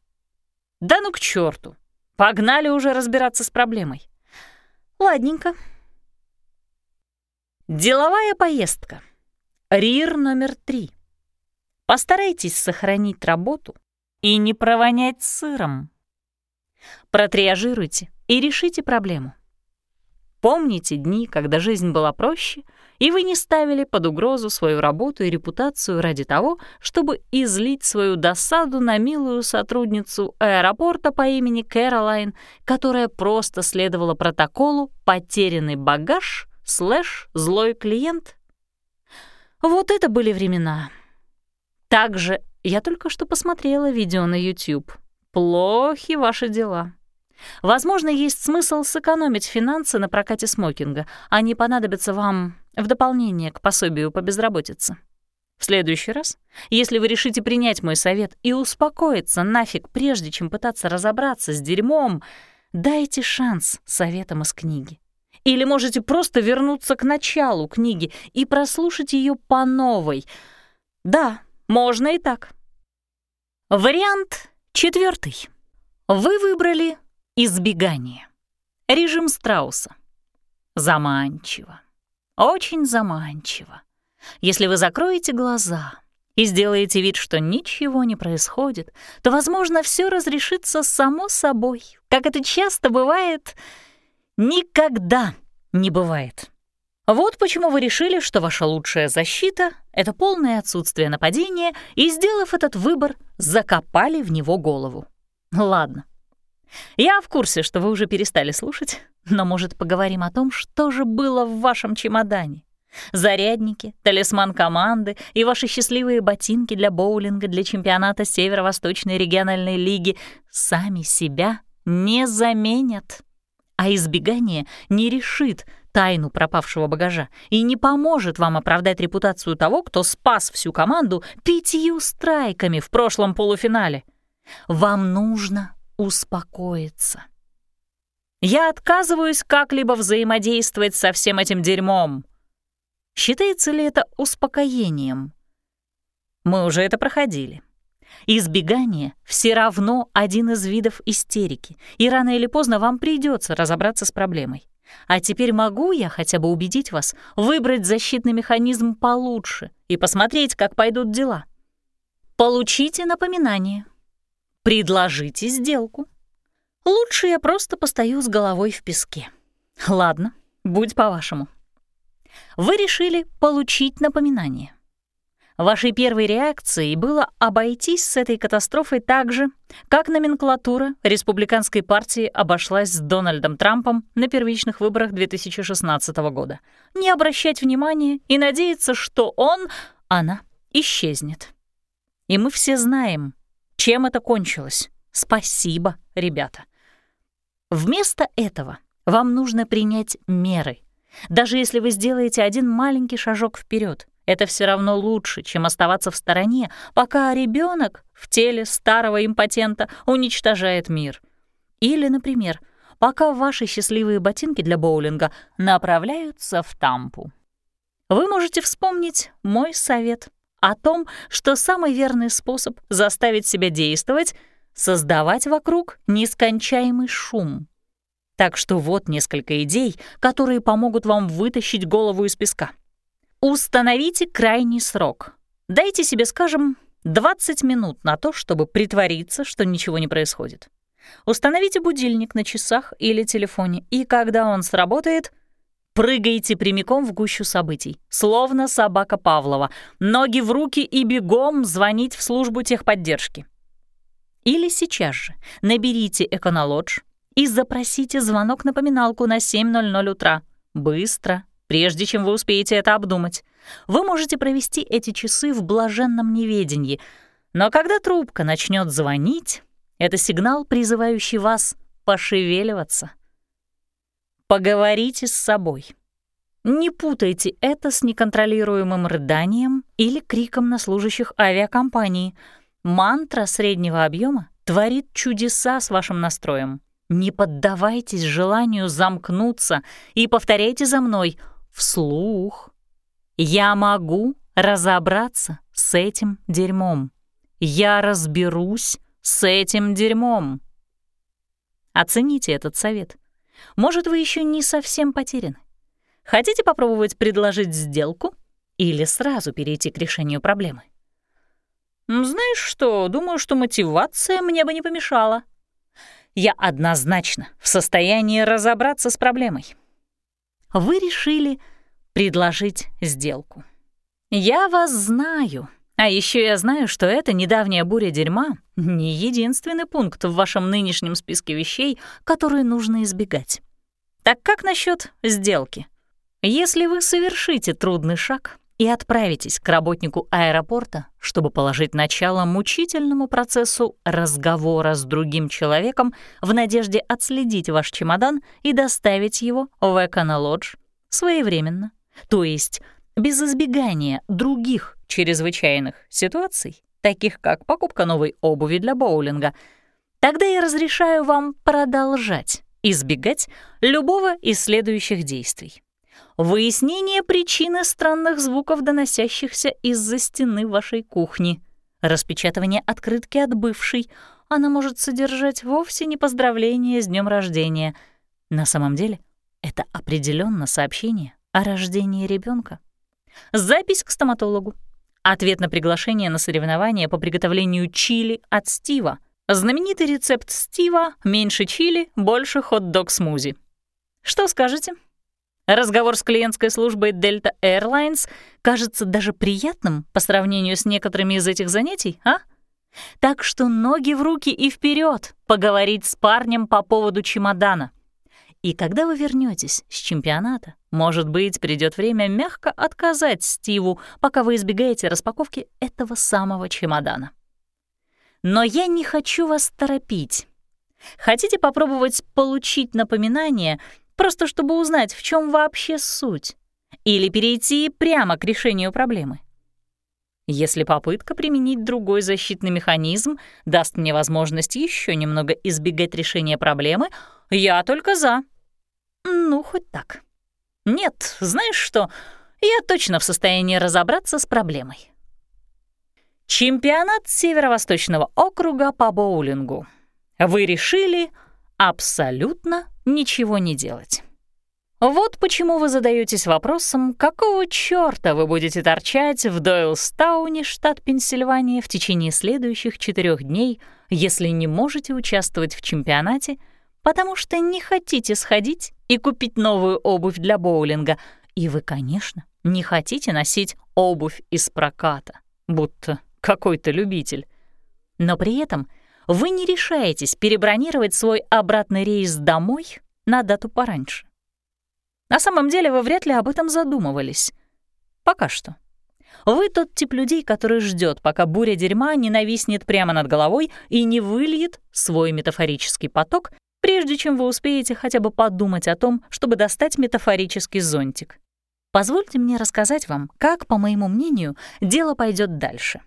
Да ну к черту! Погнали уже разбираться с проблемой. Ладненько. Деловая поездка. РИР номер три. Постарайтесь сохранить работу и не провонять сыром. Протриажируйте и решите проблему. Помните дни, когда жизнь была проще, и вы не ставили под угрозу свою работу и репутацию ради того, чтобы излить свою досаду на милую сотрудницу аэропорта по имени Кэролайн, которая просто следовала протоколу «потерянный багаж» слэш «злой клиент». Вот это были времена. Также я только что посмотрела видео на YouTube. Плохи ваши дела. Возможно, есть смысл сэкономить финансы на прокате смокинга. Они понадобятся вам в дополнение к пособию по безработице. В следующий раз, если вы решите принять мой совет и успокоиться нафиг, прежде чем пытаться разобраться с дерьмом, дайте шанс советам из книги. Или можете просто вернуться к началу книги и прослушать ее по новой. Да, можно и так. Вариант четвертый. Вы выбрали Избегание. Режим страуса. Заманчиво. Очень заманчиво. Если вы закроете глаза и сделаете вид, что ничего не происходит, то, возможно, все разрешится само собой. Как это часто бывает, никогда не бывает. Вот почему вы решили, что ваша лучшая защита — это полное отсутствие нападения, и, сделав этот выбор, закопали в него голову. Ладно, я в курсе, что вы уже перестали слушать, но, может, поговорим о том, что же было в вашем чемодане? Зарядники, талисман команды и ваши счастливые ботинки для боулинга для чемпионата Северо-Восточной региональной лиги сами себя не заменят. А избегание не решит тайну пропавшего багажа и не поможет вам оправдать репутацию того, кто спас всю команду пятью страйками в прошлом полуфинале. Вам нужно успокоиться. Я отказываюсь как-либо взаимодействовать со всем этим дерьмом. Считается ли это успокоением? Мы уже это проходили. Избегание все равно один из видов истерики, и рано или поздно вам придется разобраться с проблемой. А теперь могу я хотя бы убедить вас выбрать защитный механизм получше и посмотреть, как пойдут дела. Получите напоминание. Предложите сделку. Лучше я просто постою с головой в песке. Ладно, будь по-вашему. Вы решили получить напоминание. Вашей первой реакцией было обойтись с этой катастрофой так же, как номенклатура республиканской партии обошлась с Дональдом Трампом на первичных выборах 2016 года. Не обращать внимания и надеяться, что он, она, исчезнет. И мы все знаем, чем это кончилось. Спасибо, ребята. Вместо этого вам нужно принять меры. Даже если вы сделаете один маленький шажок вперед, это все равно лучше, чем оставаться в стороне, пока ребенок в теле старого импотента уничтожает мир. Или, например, пока ваши счастливые ботинки для боулинга направляются в тампу. Вы можете вспомнить мой совет о том, что самый верный способ заставить себя действовать — создавать вокруг нескончаемый шум. Так что вот несколько идей, которые помогут вам вытащить голову из песка. Установите крайний срок. Дайте себе, скажем, 20 минут на то, чтобы притвориться, что ничего не происходит. Установите будильник на часах или телефоне, и когда он сработает, прыгайте прямиком в гущу событий, словно собака Павлова, ноги в руки и бегом звонить в службу техподдержки. Или сейчас же наберите Эконолодж и запросите звонок-напоминалку на 7.00 утра. Быстро, прежде чем вы успеете это обдумать. Вы можете провести эти часы в блаженном неведении, но когда трубка начнет звонить, это сигнал, призывающий вас пошевеливаться. Поговорите с собой. Не путайте это с неконтролируемым рыданием или криком на служащих авиакомпании. Мантра среднего объема творит чудеса с вашим настроем. Не поддавайтесь желанию замкнуться и повторяйте за мной — вслух. Я могу разобраться с этим дерьмом. Я разберусь с этим дерьмом. Оцените этот совет. Может, вы еще не совсем потеряны. Хотите попробовать предложить сделку или сразу перейти к решению проблемы? Знаешь что, думаю, что мотивация мне бы не помешала. Я однозначно в состоянии разобраться с проблемой вы решили предложить сделку. Я вас знаю. А еще я знаю, что эта недавняя буря дерьма — не единственный пункт в вашем нынешнем списке вещей, которые нужно избегать. Так как насчет сделки? Если вы совершите трудный шаг и отправитесь к работнику аэропорта, чтобы положить начало мучительному процессу разговора с другим человеком в надежде отследить ваш чемодан и доставить его в Эконолодж своевременно, то есть без избегания других чрезвычайных ситуаций, таких как покупка новой обуви для боулинга, тогда я разрешаю вам продолжать избегать любого из следующих действий выяснение причины странных звуков, доносящихся из-за стены вашей кухни, распечатывание открытки от бывшей. Она может содержать вовсе не поздравление с днем рождения. На самом деле это определенно сообщение о рождении ребенка. Запись к стоматологу. Ответ на приглашение на соревнования по приготовлению чили от Стива. Знаменитый рецепт Стива «Меньше чили, больше хот-дог-смузи». Что скажете? Разговор с клиентской службой Delta Airlines кажется даже приятным по сравнению с некоторыми из этих занятий, а? Так что ноги в руки и вперед поговорить с парнем по поводу чемодана. И когда вы вернетесь с чемпионата, может быть, придет время мягко отказать Стиву, пока вы избегаете распаковки этого самого чемодана. Но я не хочу вас торопить. Хотите попробовать получить напоминание просто чтобы узнать, в чем вообще суть, или перейти прямо к решению проблемы. Если попытка применить другой защитный механизм даст мне возможность еще немного избегать решения проблемы, я только за. Ну, хоть так. Нет, знаешь что, я точно в состоянии разобраться с проблемой. Чемпионат Северо-Восточного округа по боулингу. Вы решили абсолютно ничего не делать. Вот почему вы задаетесь вопросом, какого чёрта вы будете торчать в Дойлстауне, штат Пенсильвания, в течение следующих четырех дней, если не можете участвовать в чемпионате, потому что не хотите сходить и купить новую обувь для боулинга, и вы, конечно, не хотите носить обувь из проката, будто какой-то любитель. Но при этом вы не решаетесь перебронировать свой обратный рейс домой на дату пораньше. На самом деле вы вряд ли об этом задумывались. Пока что. Вы тот тип людей, который ждет, пока буря дерьма не нависнет прямо над головой и не выльет свой метафорический поток, прежде чем вы успеете хотя бы подумать о том, чтобы достать метафорический зонтик. Позвольте мне рассказать вам, как, по моему мнению, дело пойдет дальше.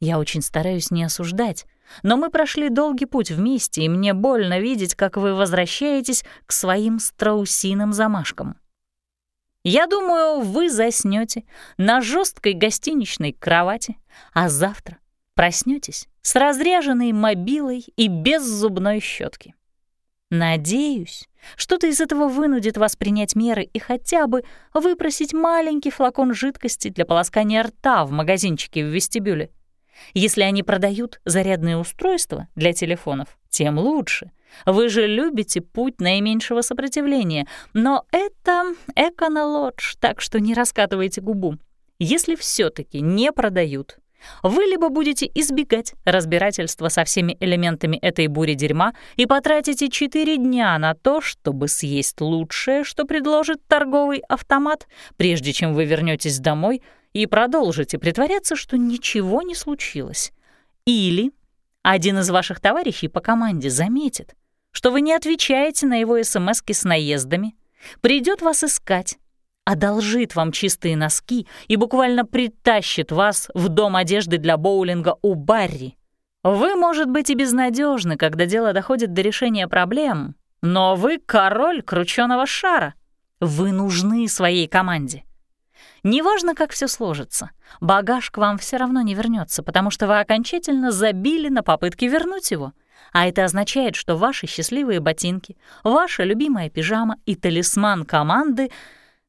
Я очень стараюсь не осуждать, но мы прошли долгий путь вместе, и мне больно видеть, как вы возвращаетесь к своим страусиным замашкам. Я думаю, вы заснете на жесткой гостиничной кровати, а завтра проснетесь с разряженной мобилой и без зубной щетки. Надеюсь, что-то из этого вынудит вас принять меры и хотя бы выпросить маленький флакон жидкости для полоскания рта в магазинчике в вестибюле. Если они продают зарядные устройства для телефонов, тем лучше. Вы же любите путь наименьшего сопротивления, но это эконолодж, так что не раскатывайте губу. Если все таки не продают, вы либо будете избегать разбирательства со всеми элементами этой бури дерьма и потратите 4 дня на то, чтобы съесть лучшее, что предложит торговый автомат, прежде чем вы вернетесь домой и продолжите притворяться, что ничего не случилось. Или один из ваших товарищей по команде заметит, что вы не отвечаете на его СМСки с наездами, придет вас искать, одолжит вам чистые носки и буквально притащит вас в дом одежды для боулинга у Барри. Вы, может быть, и безнадежны, когда дело доходит до решения проблем, но вы король крученого шара. Вы нужны своей команде. Неважно, как все сложится, багаж к вам все равно не вернется, потому что вы окончательно забили на попытки вернуть его. А это означает, что ваши счастливые ботинки, ваша любимая пижама и талисман команды —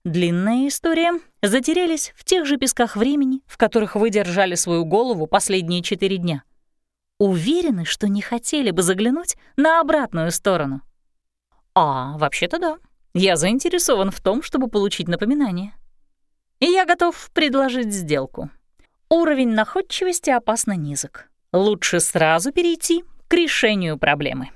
Длинная история. Затерялись в тех же песках времени, в которых вы держали свою голову последние четыре дня. Уверены, что не хотели бы заглянуть на обратную сторону? А, вообще-то да. Я заинтересован в том, чтобы получить напоминание. И я готов предложить сделку. Уровень находчивости опасно низок. Лучше сразу перейти к решению проблемы.